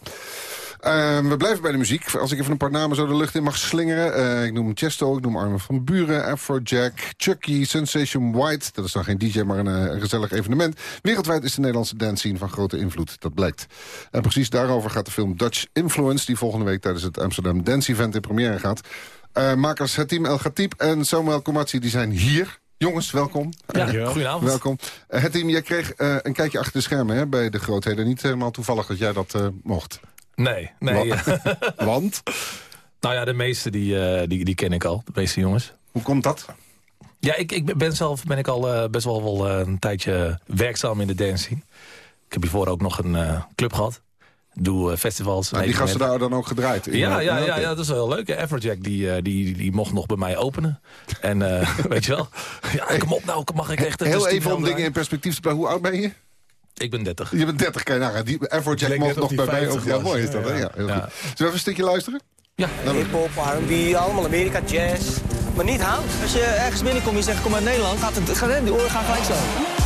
Eh, we blijven bij de muziek. Als ik even een paar namen zo de lucht in mag slingeren. Eh, ik noem Chesto, ik noem Armin van Buren, Afrojack, Chucky, Sensation White. Dat is dan geen DJ, maar een, eh, gezellig evenement. Wereldwijd is de Nederlandse dance scene van grote invloed. Dat blijkt. En precies daarover gaat de film Dutch Influence... die volgende week tijdens het Amsterdam Dance Event in première gaat. Eh, makers Hatim El Khatib en Samuel Koumatsi die zijn hier... Jongens, welkom. Ja, Eh, goedenavond. Welkom. Uh, Hatim, jij kreeg eh, een kijkje achter de schermen hè, bij de grootheden. Niet helemaal toevallig dat jij dat eh, mocht. Nee, nee. Wa- Want? nou ja, de meeste die, eh, die, die ken ik al. De meeste jongens. Hoe komt dat? Ja, ik, ik ben zelf ben ik al eh, best wel, wel eh, een tijdje werkzaam in de dance scene. Ik heb hiervoor ook nog een eh, club gehad. Doe eh, festivals. Nou, die gasten daar dan ook gedraaid? in? Ja, ja, ja, oké. ja, dat is wel leuk. Everjack die, eh, die, die mocht nog bij mij openen. En eh, weet je wel, ja, kom op nou, mag ik echt... Heel die even om dingen in perspectief te plaatsen. Hoe oud ben je? Ik ben 30. Je bent 30, kijk nou, die Everjack mocht nog bij die mij 50 ook. Ja, mooi is dat, Ja, hè? ja. Ja, heel Ja. goed. Zullen we even een stukje luisteren? Ja. Hip-hop, R&B, allemaal Amerika, jazz. Maar niet hout. Als je ergens binnenkomt en je zegt kom uit Nederland, gaat het, gaat, die oren gaan gelijk zo.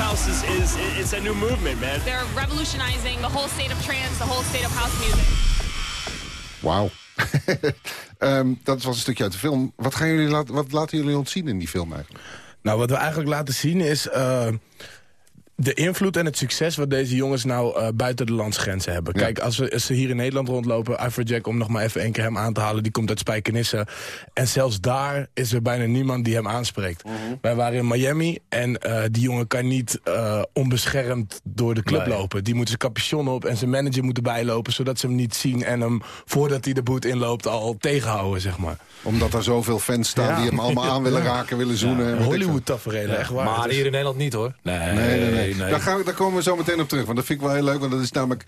House is, is it's a new movement, man. They're revolutionizing the whole state of trance, the whole state of house music. Wauw. Ehm, dat was een stukje uit de film. Wat, gaan jullie laten, wat laten jullie ons zien in die film eigenlijk? Nou, wat we eigenlijk laten zien is eh, de invloed en het succes... wat deze jongens nou eh, buiten de landsgrenzen hebben. Kijk, als, we, als ze hier in Nederland rondlopen... Jack, om nog maar even één keer hem aan te halen... die komt uit Spijkenisse. En zelfs daar is er bijna niemand die hem aanspreekt. Mhm. Wij waren in Miami en eh, die jongen kan niet eh, onbeschermd door de club Nee. lopen. Die moet zijn capuchon op en zijn manager moet erbij lopen... zodat ze hem niet zien en hem, voordat hij de boot inloopt... al tegenhouden, zeg maar. Omdat er zoveel fans staan Ja. die hem allemaal aan willen Ja. raken, willen zoenen. ik veel. Hollywood-tafereelen, echt waar. Maar hier in Nederland niet hoor. Nee, Nee, nee, nee. Nee. Daar, gaan we, daar komen we zo meteen op terug. Want dat vind ik wel heel leuk. Want dat is namelijk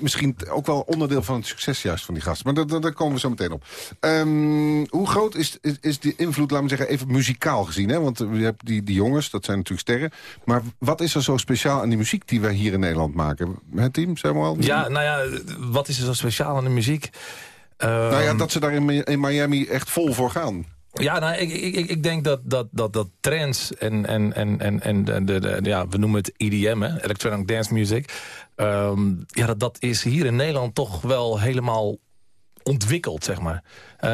misschien ook wel onderdeel van het succes juist van die gasten. Maar daar- daar komen we zo meteen op. Ehm, hoe groot is, is, is die invloed, laten we zeggen, even muzikaal gezien? Hè? Want je hebt die, die jongens, dat zijn natuurlijk sterren. Maar wat is er zo speciaal aan die muziek die wij hier in Nederland maken? Het team, Samuel? Ja, nou ja, wat is er zo speciaal aan de muziek? Nou ja, Ehm, dat ze daar in, in Miami echt vol voor gaan. Ja, nou, ik, ik, denk dat, dat, dat, dat trends en, en, en, en, en de, de, de- ja, we noemen het EDM, hè, Electronic Dance Music. ehm, ja, dat, dat is hier in Nederland toch wel helemaal ontwikkeld, zeg maar. Eh,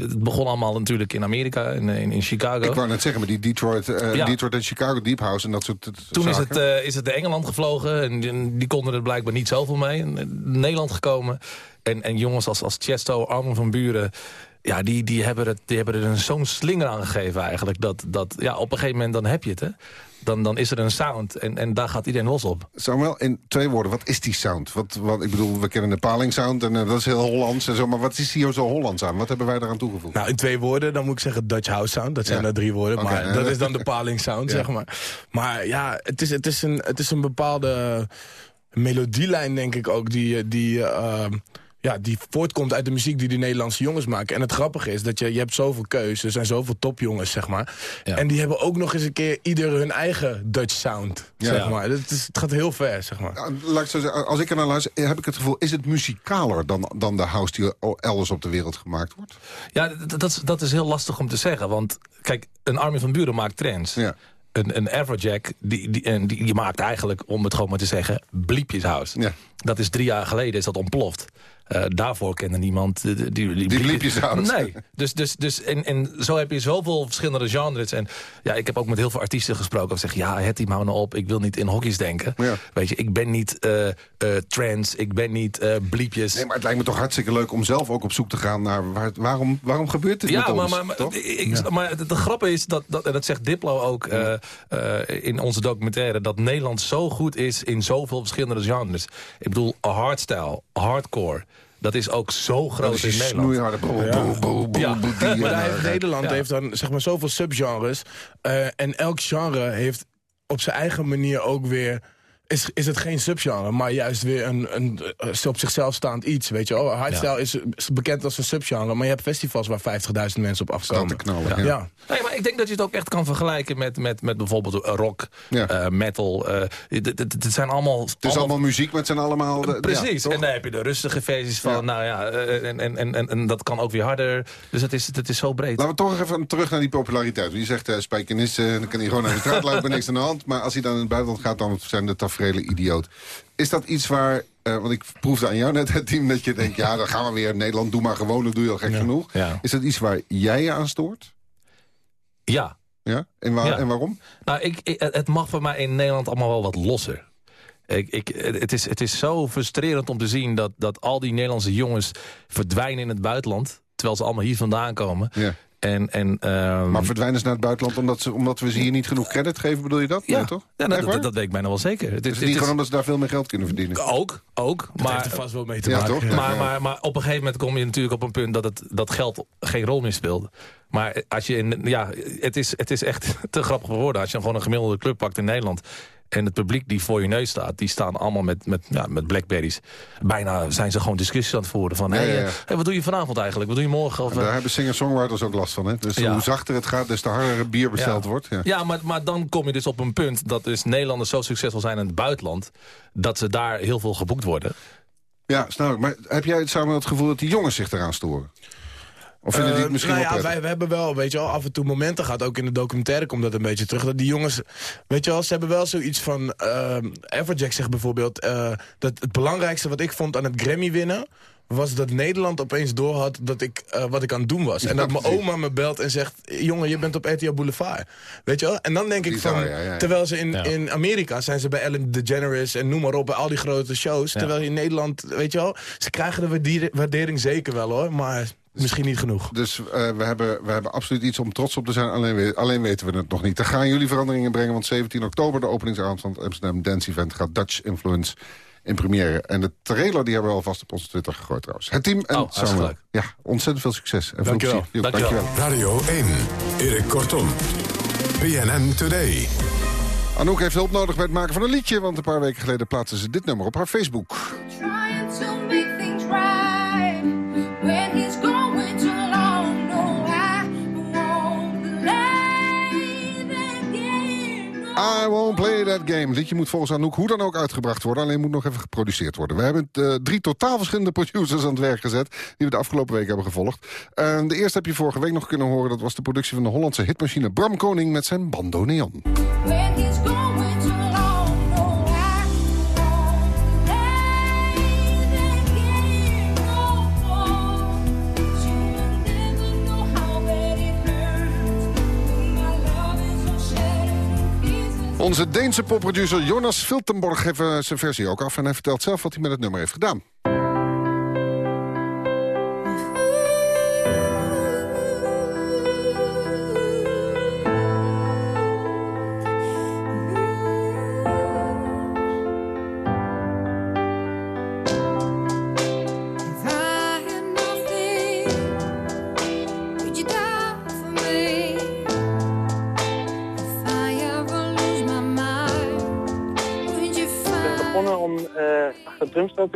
het begon allemaal natuurlijk in Amerika, in, in, in Chicago. Ik wou net zeggen, maar die Detroit, eh, Ja. Detroit en Chicago Deep House en dat soort eh, Toen is het, eh, is het naar Engeland gevlogen en die, die konden er blijkbaar niet zoveel mee. Nederland gekomen en, en jongens als, als Chesto, Armin van Buren... Ja, die, die hebben, het, die hebben er zo'n slinger aan gegeven eigenlijk. Dat, dat ja, op een gegeven moment dan heb je het. Hè? Dan, dan is er een sound en, en daar gaat iedereen los op. Samuel, in twee woorden, wat is die sound? Wat, wat, ik bedoel, we kennen de paling sound en eh, dat is heel Hollands en zo. Maar wat is hier zo Hollands aan? Wat hebben wij daaraan toegevoegd? Nou, in twee woorden, dan moet ik zeggen Dutch House Sound. Dat zijn Ja. er drie woorden, maar dat is dan de paling sound, Ja. zeg maar. Maar ja, het is, het is, een, het is een bepaalde melodielijn, denk ik ook, die, die, eh, ja, die voortkomt uit de muziek die de Nederlandse jongens maken. En het grappige is dat je, je hebt zoveel keuzes, zijn zoveel topjongens, zeg maar. En die hebben ook nog eens een keer ieder hun eigen Dutch sound, Ja. zeg Ja. maar. Het, is, het gaat heel ver, zeg maar. Ja, laat ik zo zeggen, als ik er naar luister, heb ik het gevoel... is het muzikaler dan, dan de house die elders op de wereld gemaakt wordt? Ja, dat, dat, is, dat is heel lastig om te zeggen. Want kijk, een Armin van Buren maakt trends. Een, een Everjack, die, die, en die, die maakt eigenlijk, om het gewoon maar te zeggen, bliepjeshouse. Dat is drie jaar geleden is dat ontploft. Eh, daarvoor kende niemand die, die, die, bliepjeshouse. Nee, dus, dus, dus en, en zo heb je zoveel verschillende genres. En ja, ik heb ook met heel veel artiesten gesproken. Die zeggen, ja, het die hou nou op, ik wil niet in hokjes denken. Weet je, ik ben niet eh eh, trends, ik ben niet eh bliepjes. Nee, maar het lijkt me toch hartstikke leuk om zelf ook op zoek te gaan naar... Waar, waarom, waarom gebeurt dit met Ja, maar, ons? maar, maar, toch? ik- maar de, de grap is, dat, dat, en dat zegt Diplo ook eh, eh, in onze documentaire... dat Nederland zo goed is in zoveel verschillende genres. Ik bedoel, hardstyle, hardcore... Dat is ook zo groot in Nederland. snoeiharde boe, Ja. boe, boe, boe, Ja. boe, die, Maar en, daar heeft Nederland ja. heeft dan zeg maar zoveel subgenres. eh, en elk genre heeft op zijn eigen manier ook weer... Is, is het geen subgenre, maar juist weer een, een, een op zichzelf staand iets. Weet je, oh, hardstyle is, is bekend als een subgenre, maar je hebt festivals waar 50.000 mensen op afkomen. te knallen, ja. ja. Nee, maar ik denk dat je het ook echt kan vergelijken met, met, met bijvoorbeeld rock, eh, metal. eh, Het zijn allemaal... Het is allemaal muziek, maar het zijn allemaal... de- Precies, ja, en dan heb je de rustige versies van, nou ja, eh, en, en, en, en, en dat kan ook weer harder. Dus het is, het is zo breed. Laten we toch even terug naar die populariteit. Je zegt, uh, Spijkenis, eh, dan kan hij gewoon naar de straat lopen, niks aan de hand. Maar als hij dan in het buitenland gaat, dan zijn de tafereelen idioot. Is dat iets waar, eh, want ik proefde aan jou net het team, dat je denkt, ja, dan gaan we weer. Nederland, doe maar gewoon, dat doe je al gek genoeg. Ja. Is dat iets waar jij je aan stoort? Ja. Ja? En, waar, Ja. en waarom? Nou, ik, ik- het mag voor mij in Nederland allemaal wel wat losser. Ik, ik, het, is, het is zo frustrerend om te zien dat, dat al die Nederlandse jongens verdwijnen in het buitenland. Terwijl ze allemaal hier vandaan komen. Ja. En, en, ehm, Maar verdwijnen ze naar het buitenland omdat, ze, omdat we ze hier niet genoeg credit geven, bedoel je dat? Ja, Nee, toch? ja nou, dat, dat weet ik bijna wel zeker. Het Is het niet gewoon omdat ze daar veel meer geld kunnen verdienen? Ook, ook. maar, heeft er vast wel mee te Ja, maken. toch? Ja. Maar, maar, maar op een gegeven moment kom je natuurlijk op een punt dat het, dat geld geen rol meer speelt. Maar als je in, ja, het is, het is echt te grappig voor woorden. Als je gewoon een gemiddelde club pakt in Nederland. En het publiek die voor je neus staat, die staan allemaal met, met, ja, met Blackberries. Bijna zijn ze gewoon discussies aan het voeren van... Ja, hey, ja, ja. eh, hey, wat doe je vanavond eigenlijk? Wat doe je morgen? Of, En eh, daar hebben singer-songwriters ook last van. Hè? Dus hoe zachter het gaat, des te harder bier besteld wordt. Ja. Ja, maar, maar dan kom je dus op een punt dat dus Nederlanders zo succesvol zijn in het buitenland... dat ze daar heel veel geboekt worden. Ja, snap ik. Maar heb jij samen het gevoel dat die jongens zich eraan storen? Of vinden die het Eh, misschien nou wel ja, prettig? wij, we hebben wel, weet je wel, af en toe momenten gehad. Ook in de documentaire komt dat een beetje terug. Dat die jongens, weet je wel, ze hebben wel zoiets van... ehm Everjack zegt bijvoorbeeld... eh, dat het belangrijkste wat ik vond aan het Grammy winnen... was dat Nederland opeens doorhad dat ik, eh, wat ik aan het doen was. En dat mijn oma me belt en zegt... jongen, je bent op RTL Boulevard. Weet je wel? En dan denk ik van... ja, ja, ja. Terwijl ze in, Ja. in Amerika zijn ze bij Ellen DeGeneres... en noem maar op, bij al die grote shows. Ja. Terwijl in Nederland, weet je wel... ze krijgen de waardering zeker wel, hoor. Maar misschien niet genoeg. Dus eh, we, hebben, we hebben absoluut iets om trots op te zijn. Alleen, we- alleen weten we het nog niet. Er gaan jullie veranderingen brengen. Want 17 oktober, de openingsavond van het Amsterdam Dance Event... gaat Dutch Influence in première. En de trailer die hebben we alvast op onze Twitter gegooid trouwens. Het team en Oh. Ja, ontzettend veel succes. En veel Dankjewel. plezier. Jo, Dankjewel. Radio 1, Erik Kortom. BNN Today. Anouk heeft hulp nodig bij het maken van een liedje... want een paar weken geleden plaatste ze dit nummer op haar Facebook. I won't play that game. Het liedje moet volgens Anouk hoe dan ook uitgebracht worden. Alleen moet nog even geproduceerd worden. We hebben eh, drie totaal verschillende producers aan het werk gezet... die we de afgelopen week hebben gevolgd. De eerste heb je vorige week nog kunnen horen. Dat was de productie van de Hollandse hitmachine Bram Koning... met zijn bandoneon. Onze Deense popproducer Jonas Filtenborg heeft eh, zijn versie ook af... en hij vertelt zelf wat hij met het nummer heeft gedaan.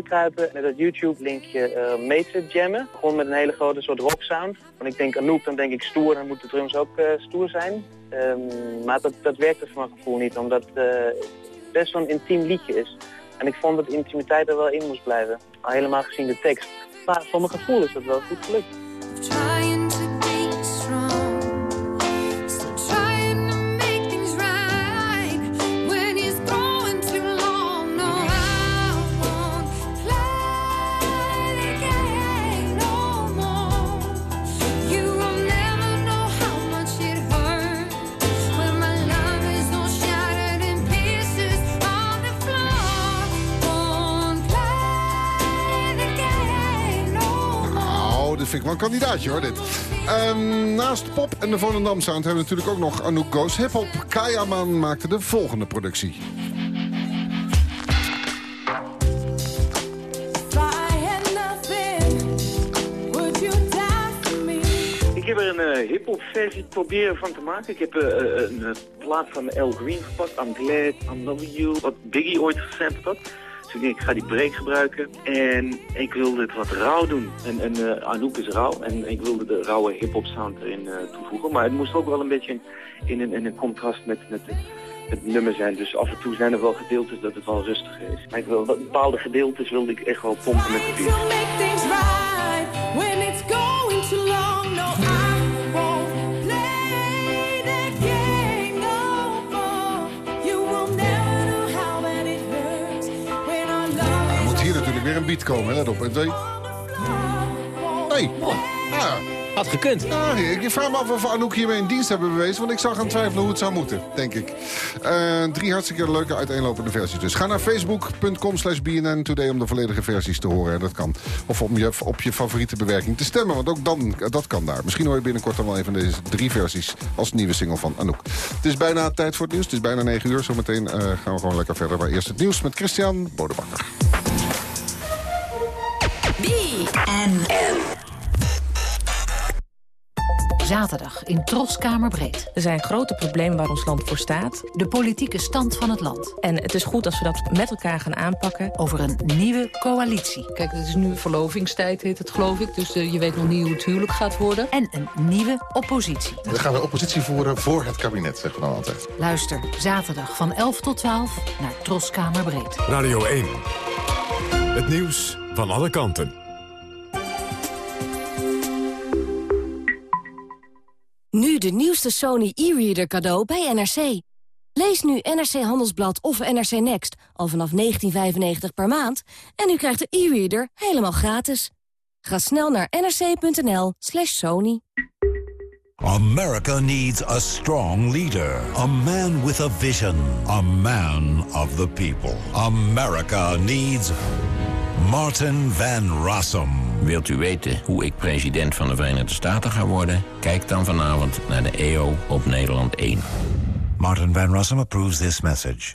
Kruipen met dat YouTube-linkje eh mee te jammen. Gewoon met een hele grote soort rock sound. Want ik denk Anouk, dan denk ik stoer, dan moeten de drums ook eh, stoer zijn. Ehm, maar dat, dat werkte voor mijn gevoel niet, omdat eh, het best zo'n intiem liedje is. En ik vond dat intimiteit er wel in moest blijven. Al helemaal gezien de tekst. Maar voor mijn gevoel is dat wel goed gelukt. Kandidaatje hoor, dit. Ehm, naast pop en de Volendam Sound hebben we natuurlijk ook nog Anouk Goes Hip Hop. Kayaman maakte de volgende productie. Ik heb er een uh, hip-hop versie proberen van te maken. Ik heb eh, eh, een plaat van El Green gepakt, I'm Glad, I'm You, wat Biggie ooit gesampled had. Ik ga die break gebruiken. En ik wilde het wat rauw doen. En, en eh, Anouk is rauw. En ik wilde de rauwe hip-hop sound erin eh, toevoegen. Maar het moest ook wel een beetje in, een, in een contrast met, met het, nummer zijn. Dus af en toe zijn er wel gedeeltes dat het wel rustiger is. Maar ik bepaalde gedeeltes wilde ik echt wel pompen met de beat. Weer een beat komen, let op. En twee... Nee. Ja. Had gekund. Ja, ik vraag me af of Anouk hiermee een dienst hebben bewezen... want ik zou gaan twijfelen hoe het zou moeten, denk ik. Eh, drie hartstikke leuke uiteenlopende versies dus. Ga naar facebook.com slash BNN Today om de volledige versies te horen. Dat kan. Of om je, op je favoriete bewerking te stemmen, want ook dan, dat kan daar. Misschien hoor je binnenkort dan wel een van deze drie versies... als nieuwe single van Anouk. Het is bijna tijd voor het nieuws. Het is bijna 9 uur. Zometeen eh, gaan we gewoon lekker verder. Maar eerst het nieuws met Christian Bodebakker. Zaterdag in Troskamerbreed. Er zijn grote problemen waar ons land voor staat. De politieke stand van het land. En het is goed als we dat met elkaar gaan aanpakken. Over een nieuwe coalitie. Kijk, het is nu verlovingstijd, heet het geloof ik. Dus uh, je weet nog niet hoe het huwelijk gaat worden. En een nieuwe oppositie. We gaan de oppositie voeren voor het kabinet, zeggen we dan altijd. Luister zaterdag van 11 tot 12 naar Troskamerbreed. Radio 1. Het nieuws van alle kanten. Nu de nieuwste Sony e-reader cadeau bij NRC. Lees nu NRC Handelsblad of NRC Next al vanaf 19,95 per maand... en u krijgt de e-reader helemaal gratis. Ga snel naar nrc.nl slash sony. America needs a strong leader. A man with a vision. A man of the people. America needs Martin Van Rossum. Wilt u weten hoe ik president van de Verenigde Staten ga worden? Kijk dan vanavond naar de EO op Nederland 1. Martin Van Rossum approves this message.